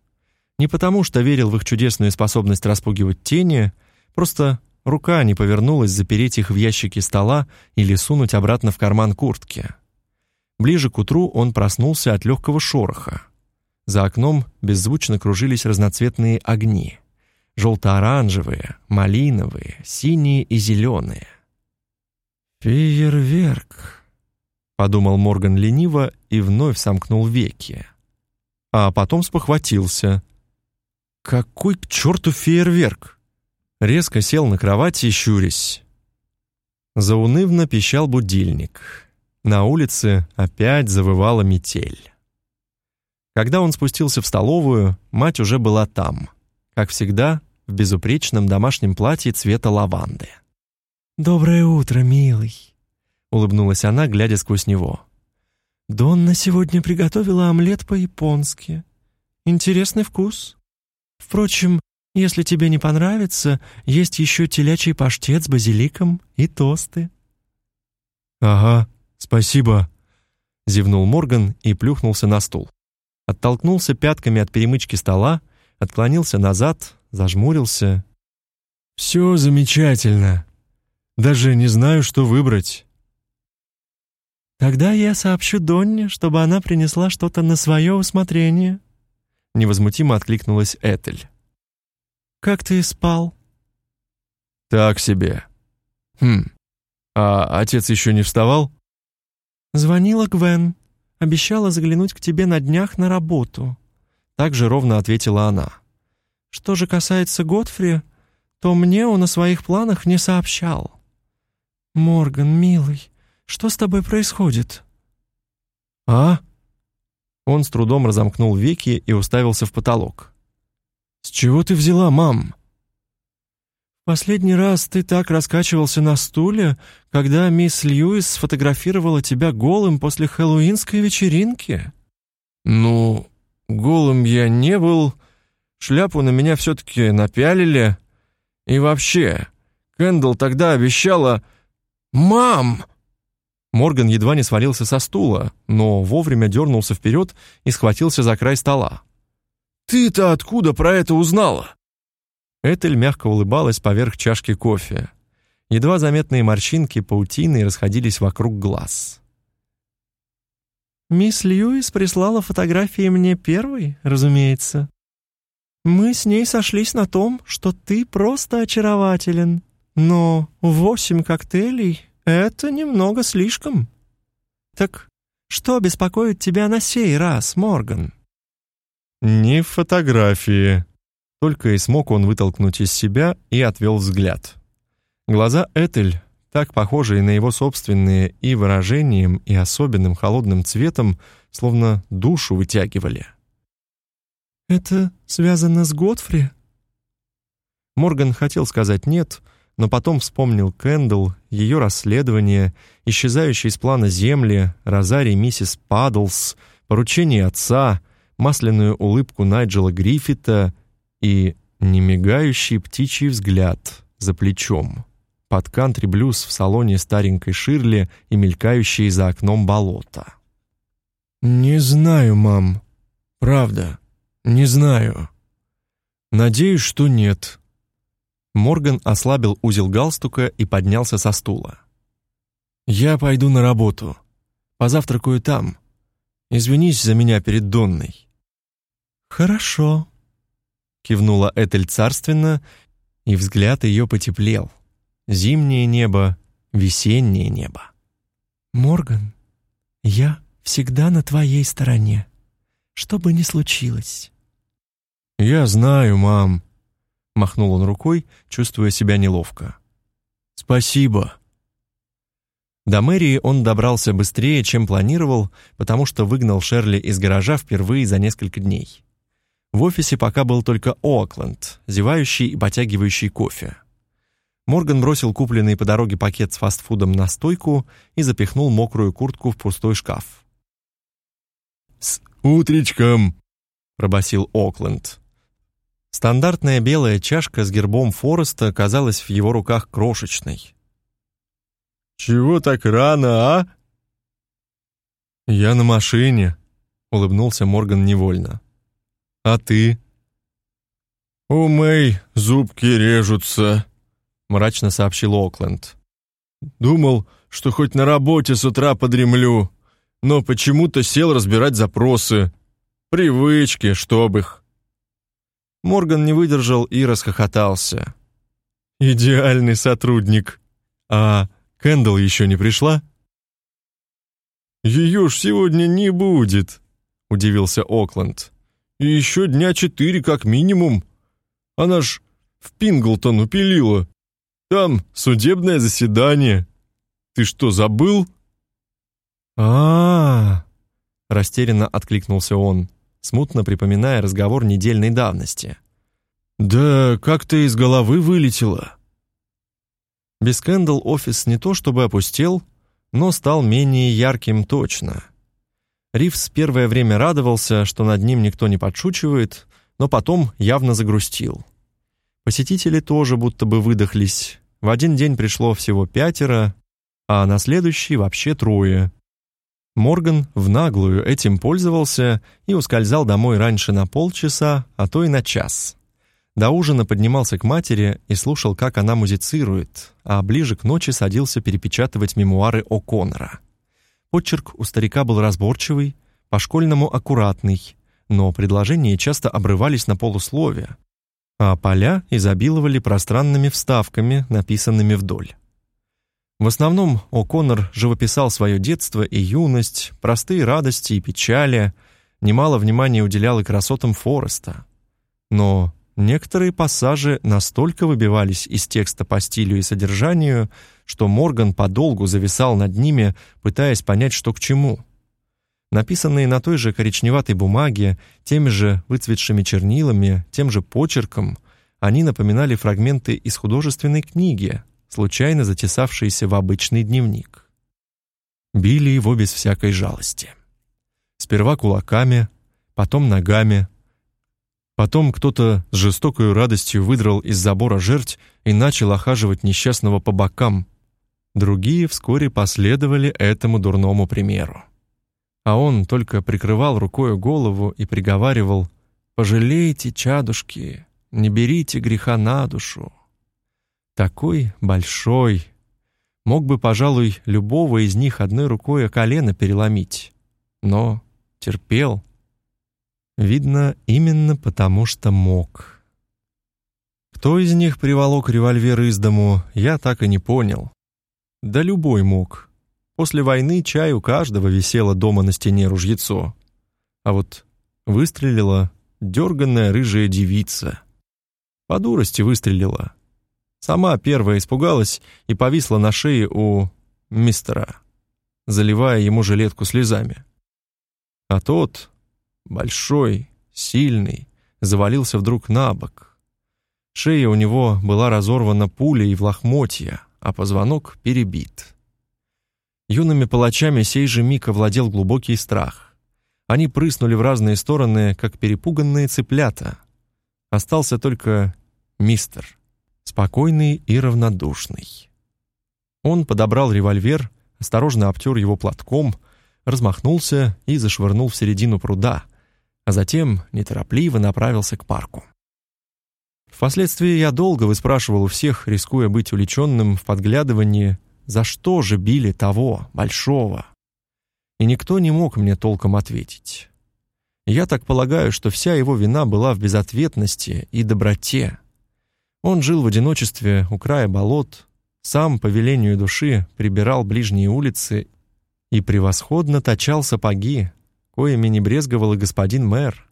Не потому, что верил в их чудесную способность распугивать тени, просто рука не повернулась запереть их в ящике стола или сунуть обратно в карман куртки. Ближе к утру он проснулся от легкого шороха. За окном беззвучно кружились разноцветные огни. Желто-оранжевые, малиновые, синие и зеленые. «Фейерверк», — подумал Морган лениво и вновь сомкнул веки. А потом спохватился. «Какой к черту фейерверк?» Резко сел на кровати, щурясь. Заунывно пищал будильник. На улице опять завывала метель. Когда он спустился в столовую, мать уже была там, как всегда, в безупречном домашнем платье цвета лаванды. «Доброе утро, милый», — улыбнулась она, глядя сквозь него. «Донна сегодня приготовила омлет по-японски. Интересный вкус. Впрочем, если тебе не понравится, есть еще телячий паштет с базиликом и тосты». «Ага, спасибо», — зевнул Морган и плюхнулся на стул оттолкнулся пятками от перемычки стола, отклонился назад, зажмурился. «Все замечательно. Даже не знаю, что выбрать». «Тогда я сообщу Донне, чтобы она принесла что-то на свое усмотрение», — невозмутимо откликнулась Этель. «Как ты спал?» «Так себе. Хм. А отец еще не вставал?» «Звонила Гвен. Обещала заглянуть к тебе на днях на работу. Так же ровно ответила она. Что же касается Готфри, то мне он о своих планах не сообщал. Морган, милый, что с тобой происходит? А? Он с трудом разомкнул веки и уставился в потолок. С чего ты взяла, мам? Последний раз ты так раскачивался на стуле, когда мисс Льюис сфотографировала тебя голым после хэллоуинской вечеринки. Ну, голым я не был. Шляпу на меня все таки напялили. И вообще, Кэндл тогда обещала... «Мам!» Морган едва не свалился со стула, но вовремя дернулся вперед и схватился за край стола. «Ты-то откуда про это узнала?» Этель мягко улыбалась поверх чашки кофе. Едва заметные морщинки паутины расходились вокруг глаз. «Мисс Льюис прислала фотографии мне первой, разумеется. Мы с ней сошлись на том, что ты просто очарователен, но восемь коктейлей — это немного слишком. Так что беспокоит тебя на сей раз, Морган?» «Не фотографии», только и смог он вытолкнуть из себя и отвел взгляд. Глаза Этель, так похожие на его собственные и выражением, и особенным холодным цветом, словно душу вытягивали. «Это связано с Готфри?» Морган хотел сказать «нет», но потом вспомнил Кэндл, ее расследование, исчезающие из плана земли, розарий миссис Паддлс, поручение отца, масляную улыбку Найджела Гриффита — и немигающий птичий взгляд за плечом, под кантри-блюз в салоне старенькой Ширли и мелькающие за окном болота. «Не знаю, мам. Правда, не знаю. Надеюсь, что нет». Морган ослабил узел галстука и поднялся со стула. «Я пойду на работу. Позавтракаю там. Извинись за меня перед Донной». «Хорошо», кивнула Этель царственно, и взгляд ее потеплел. Зимнее небо, весеннее небо. Морган, я всегда на твоей стороне, что бы ни случилось. Я знаю, мам, махнул он рукой, чувствуя себя неловко. Спасибо. До мэрии он добрался быстрее, чем планировал, потому что выгнал Шерли из гаража впервые за несколько дней. В офисе пока был только Окленд, зевающий и потягивающий кофе. Морган бросил купленный по дороге пакет с фастфудом на стойку и запихнул мокрую куртку в пустой шкаф. «С утречком!» — пробасил Окленд. Стандартная белая чашка с гербом Фореста казалась в его руках крошечной. «Чего так рано, а?» «Я на машине», — улыбнулся Морган невольно. «А ты?» «У Мэй зубки режутся», — мрачно сообщил Окленд. «Думал, что хоть на работе с утра подремлю, но почему-то сел разбирать запросы. Привычки, чтоб их». Морган не выдержал и расхохотался. «Идеальный сотрудник. А Кэндалл еще не пришла?» «Ее ж сегодня не будет», — удивился Окленд. «И еще дня четыре как минимум. Она ж в Пинглтон упилила. Там судебное заседание. Ты что, забыл?» а, -а, -а растерянно откликнулся он, смутно припоминая разговор недельной давности. «Да как-то из головы вылетело». Без Кэндл офис не то чтобы опустел, но стал менее ярким точно. Ривз первое время радовался, что над ним никто не подшучивает, но потом явно загрустил. Посетители тоже будто бы выдохлись. В один день пришло всего пятеро, а на следующий вообще трое. Морган в наглую этим пользовался и ускользал домой раньше на полчаса, а то и на час. До ужина поднимался к матери и слушал, как она музицирует, а ближе к ночи садился перепечатывать мемуары о Коннора. Почерк у старика был разборчивый, по-школьному аккуратный, но предложения часто обрывались на полусловие, а поля изобиловали пространными вставками, написанными вдоль. В основном О'Коннор живописал свое детство и юность, простые радости и печали, немало внимания уделял и красотам Фореста. Но некоторые пассажи настолько выбивались из текста по стилю и содержанию, что Морган подолгу зависал над ними, пытаясь понять, что к чему. Написанные на той же коричневатой бумаге, теми же выцветшими чернилами, тем же почерком, они напоминали фрагменты из художественной книги, случайно затесавшиеся в обычный дневник. Били его без всякой жалости. Сперва кулаками, потом ногами, Потом кто-то с жестокой радостью выдрал из забора жерть и начал охаживать несчастного по бокам. Другие вскоре последовали этому дурному примеру. А он только прикрывал рукой голову и приговаривал «Пожалейте, чадушки, не берите греха на душу». Такой большой, мог бы, пожалуй, любого из них одной рукой о колено переломить, но терпел, Видно, именно потому что мог. Кто из них приволок револьвер из дому, я так и не понял. Да любой мог. После войны чай у каждого висело дома на стене ружьецо. А вот выстрелила дерганная рыжая девица. По дурости выстрелила. Сама первая испугалась и повисла на шее у мистера, заливая ему жилетку слезами. А тот, большой, сильный, завалился вдруг на бок. Шея у него была разорвана пулей в лохмотья, а позвонок перебит. Юными палачами сей же миг овладел глубокий страх. Они прыснули в разные стороны, как перепуганные цыплята. Остался только мистер, спокойный и равнодушный. Он подобрал револьвер, осторожно обтер его платком, размахнулся и зашвырнул в середину пруда, а затем неторопливо направился к парку. Впоследствии я долго выспрашивал у всех, рискуя быть увлеченным в подглядывании, за что же били того, большого. И никто не мог мне толком ответить. Я так полагаю, что вся его вина была в безответности и доброте. Он жил в одиночестве у края болот, сам по велению души прибирал ближние улицы и превосходно точал сапоги, коими не брезговал и господин мэр.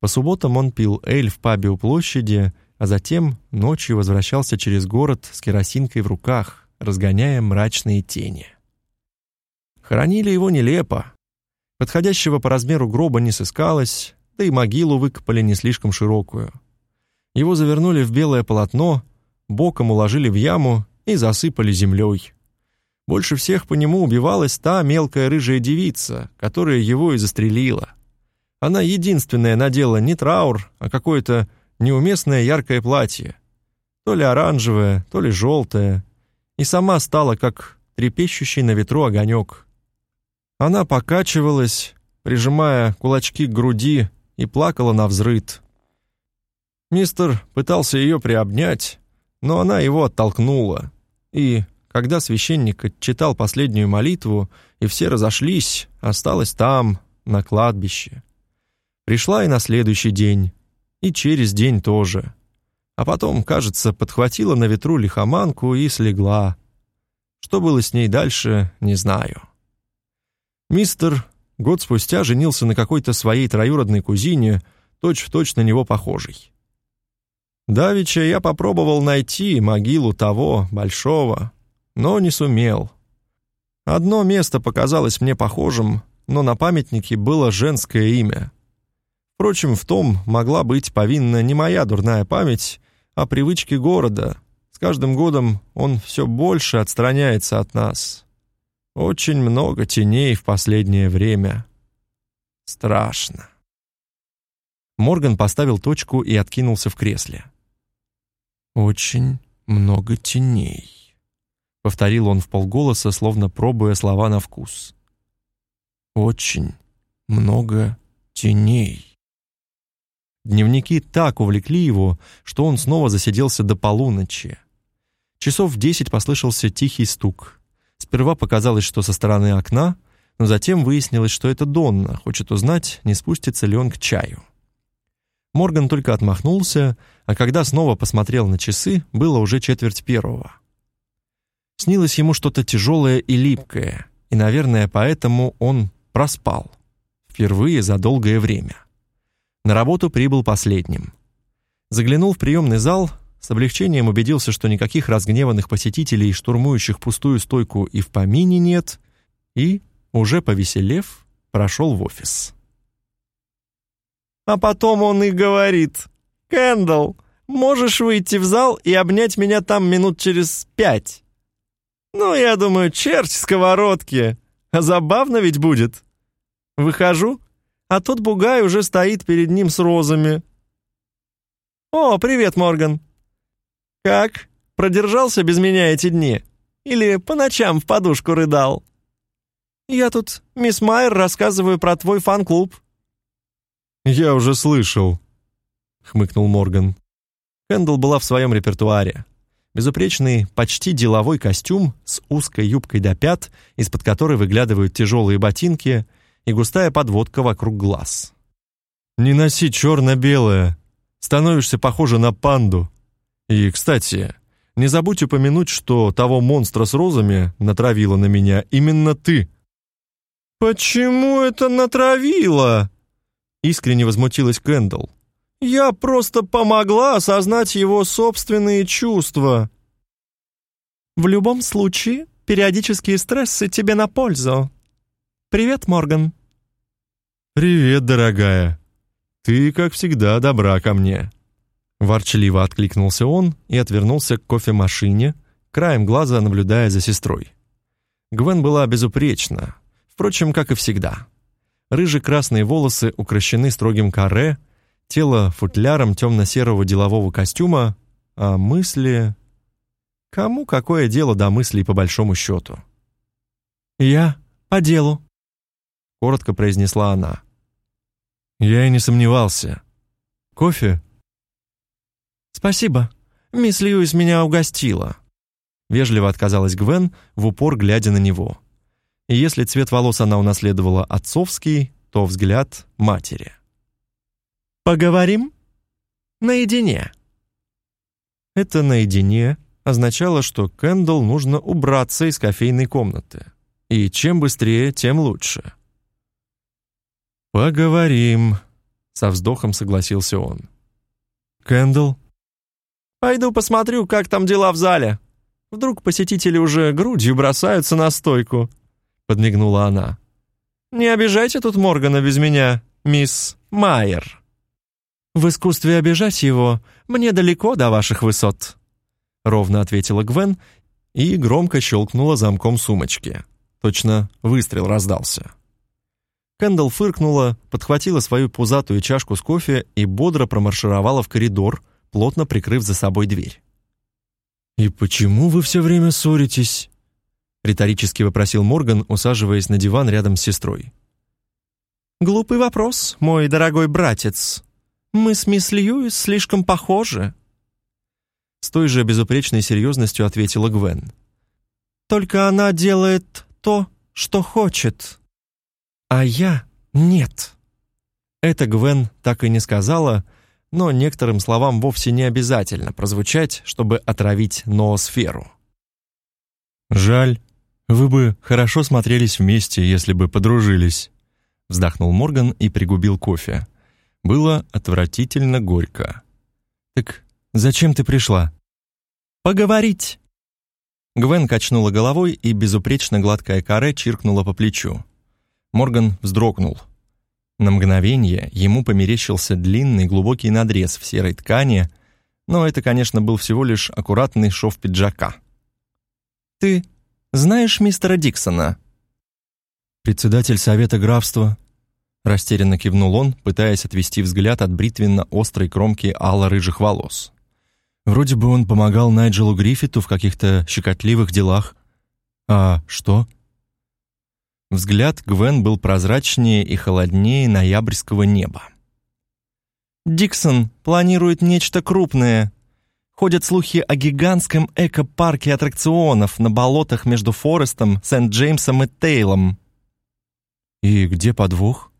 По субботам он пил эль в пабе у площади, а затем ночью возвращался через город с керосинкой в руках, разгоняя мрачные тени. Хоронили его нелепо. Подходящего по размеру гроба не сыскалось, да и могилу выкопали не слишком широкую. Его завернули в белое полотно, боком уложили в яму и засыпали землей. Больше всех по нему убивалась та мелкая рыжая девица, которая его и застрелила. Она единственная надела не траур, а какое-то неуместное яркое платье. То ли оранжевое, то ли желтое. И сама стала как трепещущий на ветру огонек. Она покачивалась, прижимая кулачки к груди, и плакала на взрыд. Мистер пытался ее приобнять, но она его оттолкнула. И, когда священник отчитал последнюю молитву, и все разошлись, осталась там, на кладбище. Пришла и на следующий день, и через день тоже. А потом, кажется, подхватила на ветру лихоманку и слегла. Что было с ней дальше, не знаю. Мистер год спустя женился на какой-то своей троюродной кузине, точь-в-точь на него похожей. Давича я попробовал найти могилу того, большого, но не сумел. Одно место показалось мне похожим, но на памятнике было женское имя. Впрочем, в том могла быть повинна не моя дурная память, а привычки города. С каждым годом он все больше отстраняется от нас. Очень много теней в последнее время. Страшно. Морган поставил точку и откинулся в кресле. «Очень много теней», — повторил он вполголоса, словно пробуя слова на вкус. «Очень много теней». Дневники так увлекли его, что он снова засиделся до полуночи. Часов в десять послышался тихий стук. Сперва показалось, что со стороны окна, но затем выяснилось, что это Донна, хочет узнать, не спустится ли он к чаю. Морган только отмахнулся, а когда снова посмотрел на часы, было уже четверть первого. Снилось ему что-то тяжелое и липкое, и, наверное, поэтому он проспал. Впервые за долгое время. На работу прибыл последним. Заглянул в приемный зал, с облегчением убедился, что никаких разгневанных посетителей, штурмующих пустую стойку, и в помине нет, и, уже повеселев, прошел в офис. А потом он и говорит, «Кэндалл, можешь выйти в зал и обнять меня там минут через пять?» Ну, я думаю, черт сковородки, а забавно ведь будет. Выхожу, а тут бугай уже стоит перед ним с розами. «О, привет, Морган!» «Как? Продержался без меня эти дни? Или по ночам в подушку рыдал?» «Я тут, мисс Майер, рассказываю про твой фан-клуб». «Я уже слышал», — хмыкнул Морган. Кэндл была в своем репертуаре. Безупречный, почти деловой костюм с узкой юбкой до пят, из-под которой выглядывают тяжелые ботинки, и густая подводка вокруг глаз. «Не носи черно-белое. Становишься похожа на панду», и, кстати, не забудь упомянуть, что того монстра с розами натравила на меня именно ты. Почему это натравила? Искренне возмутилась Кэндл. Я просто помогла осознать его собственные чувства. В любом случае, периодические стрессы тебе на пользу. Привет, Морган. Привет, дорогая. Ты, как всегда, добра ко мне. Ворчливо откликнулся он и отвернулся к кофемашине, краем глаза наблюдая за сестрой. Гвен была безупречна, впрочем, как и всегда. Рыже-красные волосы украшены строгим каре, тело футляром темно-серого делового костюма, а мысли... Кому какое дело до мыслей по большому счету? «Я по делу», — коротко произнесла она. «Я и не сомневался. Кофе?» «Спасибо. Мисс Льюис меня угостила». Вежливо отказалась Гвен, в упор глядя на него. И если цвет волос она унаследовала отцовский, то взгляд — матери. «Поговорим? Наедине». Это «наедине» означало, что Кэндалл нужно убраться из кофейной комнаты. И чем быстрее, тем лучше. «Поговорим», — со вздохом согласился он. «Кэндалл, Пойду посмотрю, как там дела в зале. Вдруг посетители уже грудью бросаются на стойку», — подмигнула она. «Не обижайте тут Моргана без меня, мисс Майер». «В искусстве обижать его мне далеко до ваших высот», — ровно ответила Гвен и громко щелкнула замком сумочки. Точно выстрел раздался. Кэндалл фыркнула, подхватила свою пузатую чашку с кофе и бодро промаршировала в коридор, плотно прикрыв за собой дверь. «И почему вы все время ссоритесь?» — риторически вопросил Морган, усаживаясь на диван рядом с сестрой. «Глупый вопрос, мой дорогой братец», Мы с мисс Льюис слишком похожи». С той же безупречной серьезностью ответила Гвен. «Только она делает то, что хочет, а я нет». Это Гвен так и не сказала, но некоторым словам вовсе не обязательно прозвучать, чтобы отравить ноосферу. «Жаль. Вы бы хорошо смотрелись вместе, если бы подружились», вздохнул Морган и пригубил кофе. Было отвратительно горько. «Так зачем ты пришла?» «Поговорить». Гвен качнула головой, и безупречно гладкая каре чиркнула по плечу. Морган вздрогнул. На мгновение ему померещился длинный глубокий надрез в серой ткани, но это, конечно, был всего лишь аккуратный шов пиджака. «Ты знаешь мистера Диксона?» «Председатель совета графства», Растерянно кивнул он, пытаясь отвести взгляд от бритвенно-острой кромки ало-рыжих волос. Вроде бы он помогал Найджелу Гриффиту в каких-то щекотливых делах. А что? Взгляд Гвен был прозрачнее и холоднее ноябрьского неба. «Диксон планирует нечто крупное. Ходят слухи о гигантском экопарке аттракционов на болотах между Форестом, Сент-Джеймсом и Тейлом». «И где подвох?»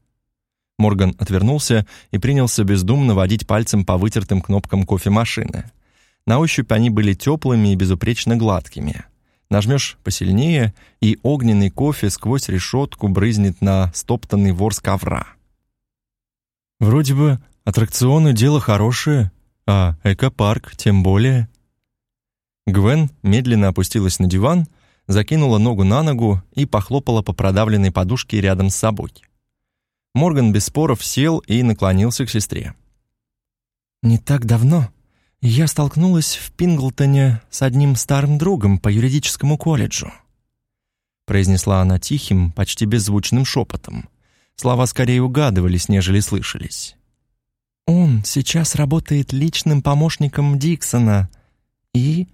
Морган отвернулся и принялся бездумно водить пальцем по вытертым кнопкам кофемашины. На ощупь они были теплыми и безупречно гладкими. Нажмешь посильнее, и огненный кофе сквозь решетку брызнет на стоптанный ворс ковра. Вроде бы аттракционы дело хорошее, а экопарк тем более. Гвен медленно опустилась на диван, закинула ногу на ногу и похлопала по продавленной подушке рядом с собой. Морган без споров сел и наклонился к сестре. «Не так давно я столкнулась в Пинглтоне с одним старым другом по юридическому колледжу», произнесла она тихим, почти беззвучным шепотом. Слова скорее угадывались, нежели слышались. «Он сейчас работает личным помощником Диксона и,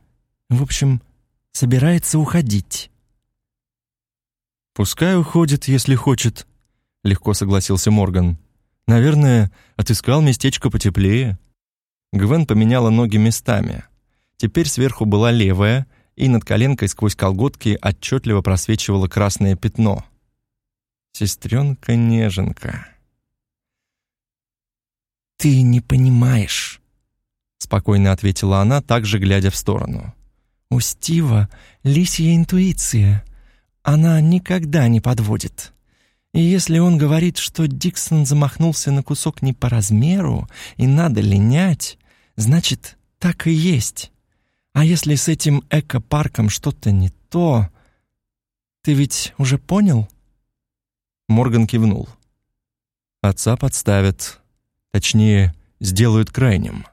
в общем, собирается уходить». «Пускай уходит, если хочет», легко согласился Морган. Наверное, отыскал местечко потеплее. Гвен поменяла ноги местами. Теперь сверху была левая, и над коленкой сквозь колготки отчетливо просвечивало красное пятно. Сестренка-неженка. «Ты не понимаешь», — спокойно ответила она, также глядя в сторону. «У Стива лисья интуиция. Она никогда не подводит. И если он говорит, что Диксон замахнулся на кусок не по размеру и надо линять, значит, так и есть. А если с этим экопарком что-то не то... Ты ведь уже понял?» Морган кивнул. «Отца подставят. Точнее, сделают крайним».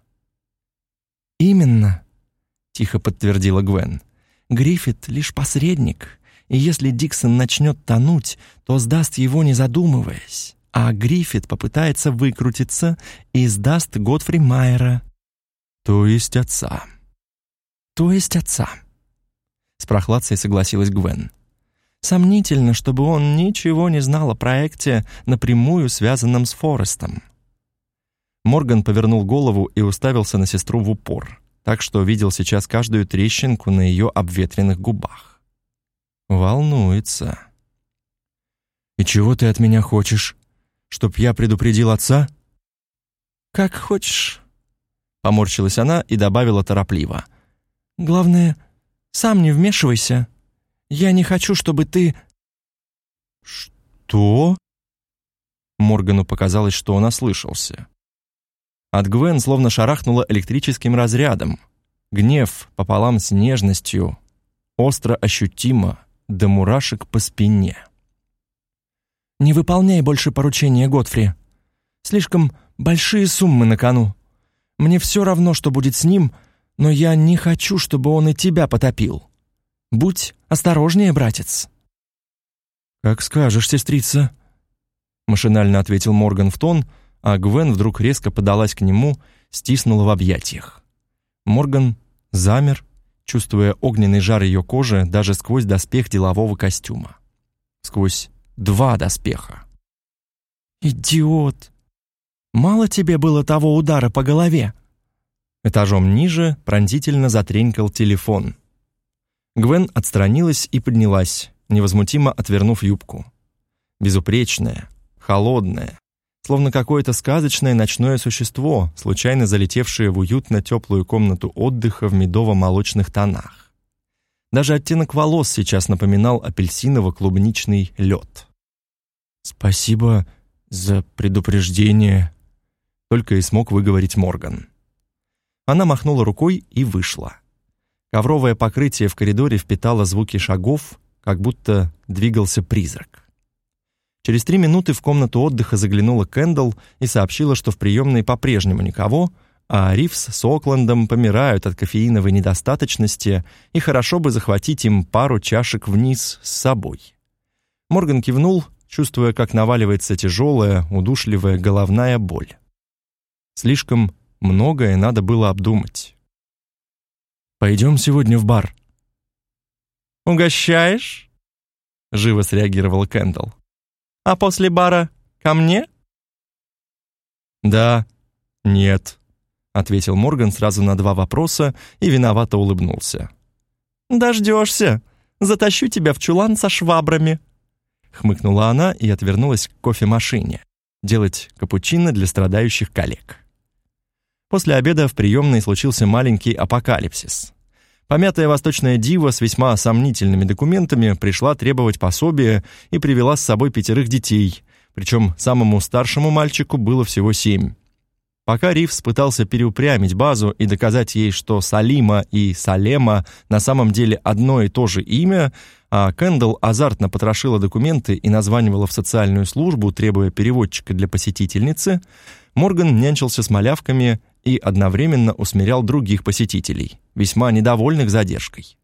«Именно», — тихо подтвердила Гвен. «Гриффит — лишь посредник, и если Диксон начнет тонуть, то сдаст его не задумываясь, а Гриффит попытается выкрутиться и сдаст Готфри Майера. То есть отца. То есть отца. С прохладцей согласилась Гвен. Сомнительно, чтобы он ничего не знал о проекте, напрямую связанном с Форестом. Морган повернул голову и уставился на сестру в упор, так что видел сейчас каждую трещинку на ее обветренных губах. Волнуется. «И чего ты от меня хочешь? Чтоб я предупредил отца?» «Как хочешь», — поморщилась она и добавила торопливо. «Главное, сам не вмешивайся. Я не хочу, чтобы ты...» «Что?» Моргану показалось, что он ослышался. От Гвен словно шарахнуло электрическим разрядом. Гнев пополам с нежностью, остро ощутимо, до мурашек по спине. «Не выполняй больше поручения, Готфри. Слишком большие суммы на кону. Мне все равно, что будет с ним, но я не хочу, чтобы он и тебя потопил. Будь осторожнее, братец». «Как скажешь, сестрица», — машинально ответил Морган в тон, а Гвен вдруг резко подалась к нему, стиснула в объятиях. Морган замер, чувствуя огненный жар ее кожи даже сквозь доспех делового костюма. Сквозь два доспеха. «Идиот!» Мало тебе было того удара по голове?» Этажом ниже пронзительно затренькал телефон. Гвен отстранилась и поднялась, невозмутимо отвернув юбку. Безупречная, холодная, словно какое-то сказочное ночное существо, случайно залетевшее в уютно теплую комнату отдыха в медово-молочных тонах. Даже оттенок волос сейчас напоминал апельсиново-клубничный лед. «Спасибо за предупреждение», — только и смог выговорить Морган. Она махнула рукой и вышла. Ковровое покрытие в коридоре впитало звуки шагов, как будто двигался призрак. Через три минуты в комнату отдыха заглянула Кэндалл и сообщила, что в приемной по-прежнему никого, а Ривс с Оклендом помирают от кофеиновой недостаточности, и хорошо бы захватить им пару чашек вниз с собой. Морган кивнул, чувствуя, как наваливается тяжелая, удушливая головная боль. Слишком многое надо было обдумать. «Пойдем сегодня в бар». «Угощаешь?» — живо среагировала Кэндалл. А после бара ко мне?» «Да, нет», — ответил Морган сразу на два вопроса и виновато улыбнулся. «Дождешься. Затащу тебя в чулан со швабрами», — хмыкнула она и отвернулась к кофемашине делать капучино для страдающих коллег. После обеда в приемной случился маленький апокалипсис. Помятая восточная дива с весьма сомнительными документами пришла требовать пособия и привела с собой пятерых детей, причем самому старшему мальчику было всего семь. Пока Ривс пытался переупрямить базу и доказать ей, что Салима и Салема на самом деле одно и то же имя, а Кэндалл азартно потрошила документы и названивала в социальную службу, требуя переводчика для посетительницы, Морган нянчился с малявками и одновременно усмирял других посетителей, весьма недовольных задержкой.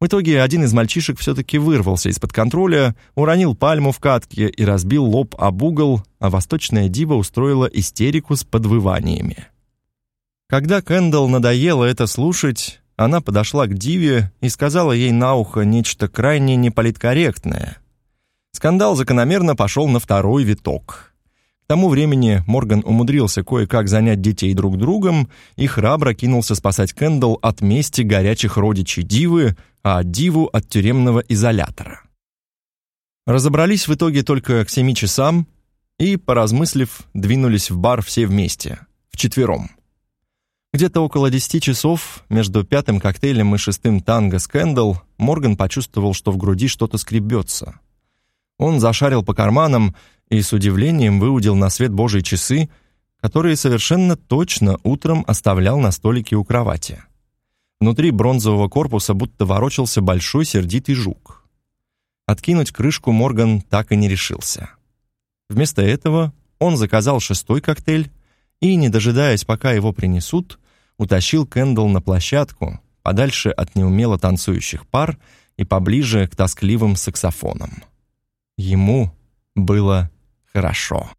В итоге один из мальчишек все-таки вырвался из-под контроля, уронил пальму в катке и разбил лоб об угол, а восточная дива устроила истерику с подвываниями. Когда Кэндалл надоело это слушать, она подошла к диве и сказала ей на ухо нечто крайне неполиткорректное. Скандал закономерно пошел на второй виток — к тому времени Морган умудрился кое-как занять детей друг другом и храбро кинулся спасать Кэндалл от мести горячих родичей Дивы, а Диву от тюремного изолятора. Разобрались в итоге только к семи часам и, поразмыслив, двинулись в бар все вместе, вчетвером. Где-то около десяти часов, между пятым коктейлем и шестым танго с Кэндалл, Морган почувствовал, что в груди что-то скребется. Он зашарил по карманам и с удивлением выудил на свет Божьи часы, которые совершенно точно утром оставлял на столике у кровати. Внутри бронзового корпуса будто ворочался большой сердитый жук. Откинуть крышку Морган так и не решился. Вместо этого он заказал шестой коктейль и, не дожидаясь, пока его принесут, утащил Кэндалл на площадку, подальше от неумело танцующих пар и поближе к тоскливым саксофонам. Ему было хорошо.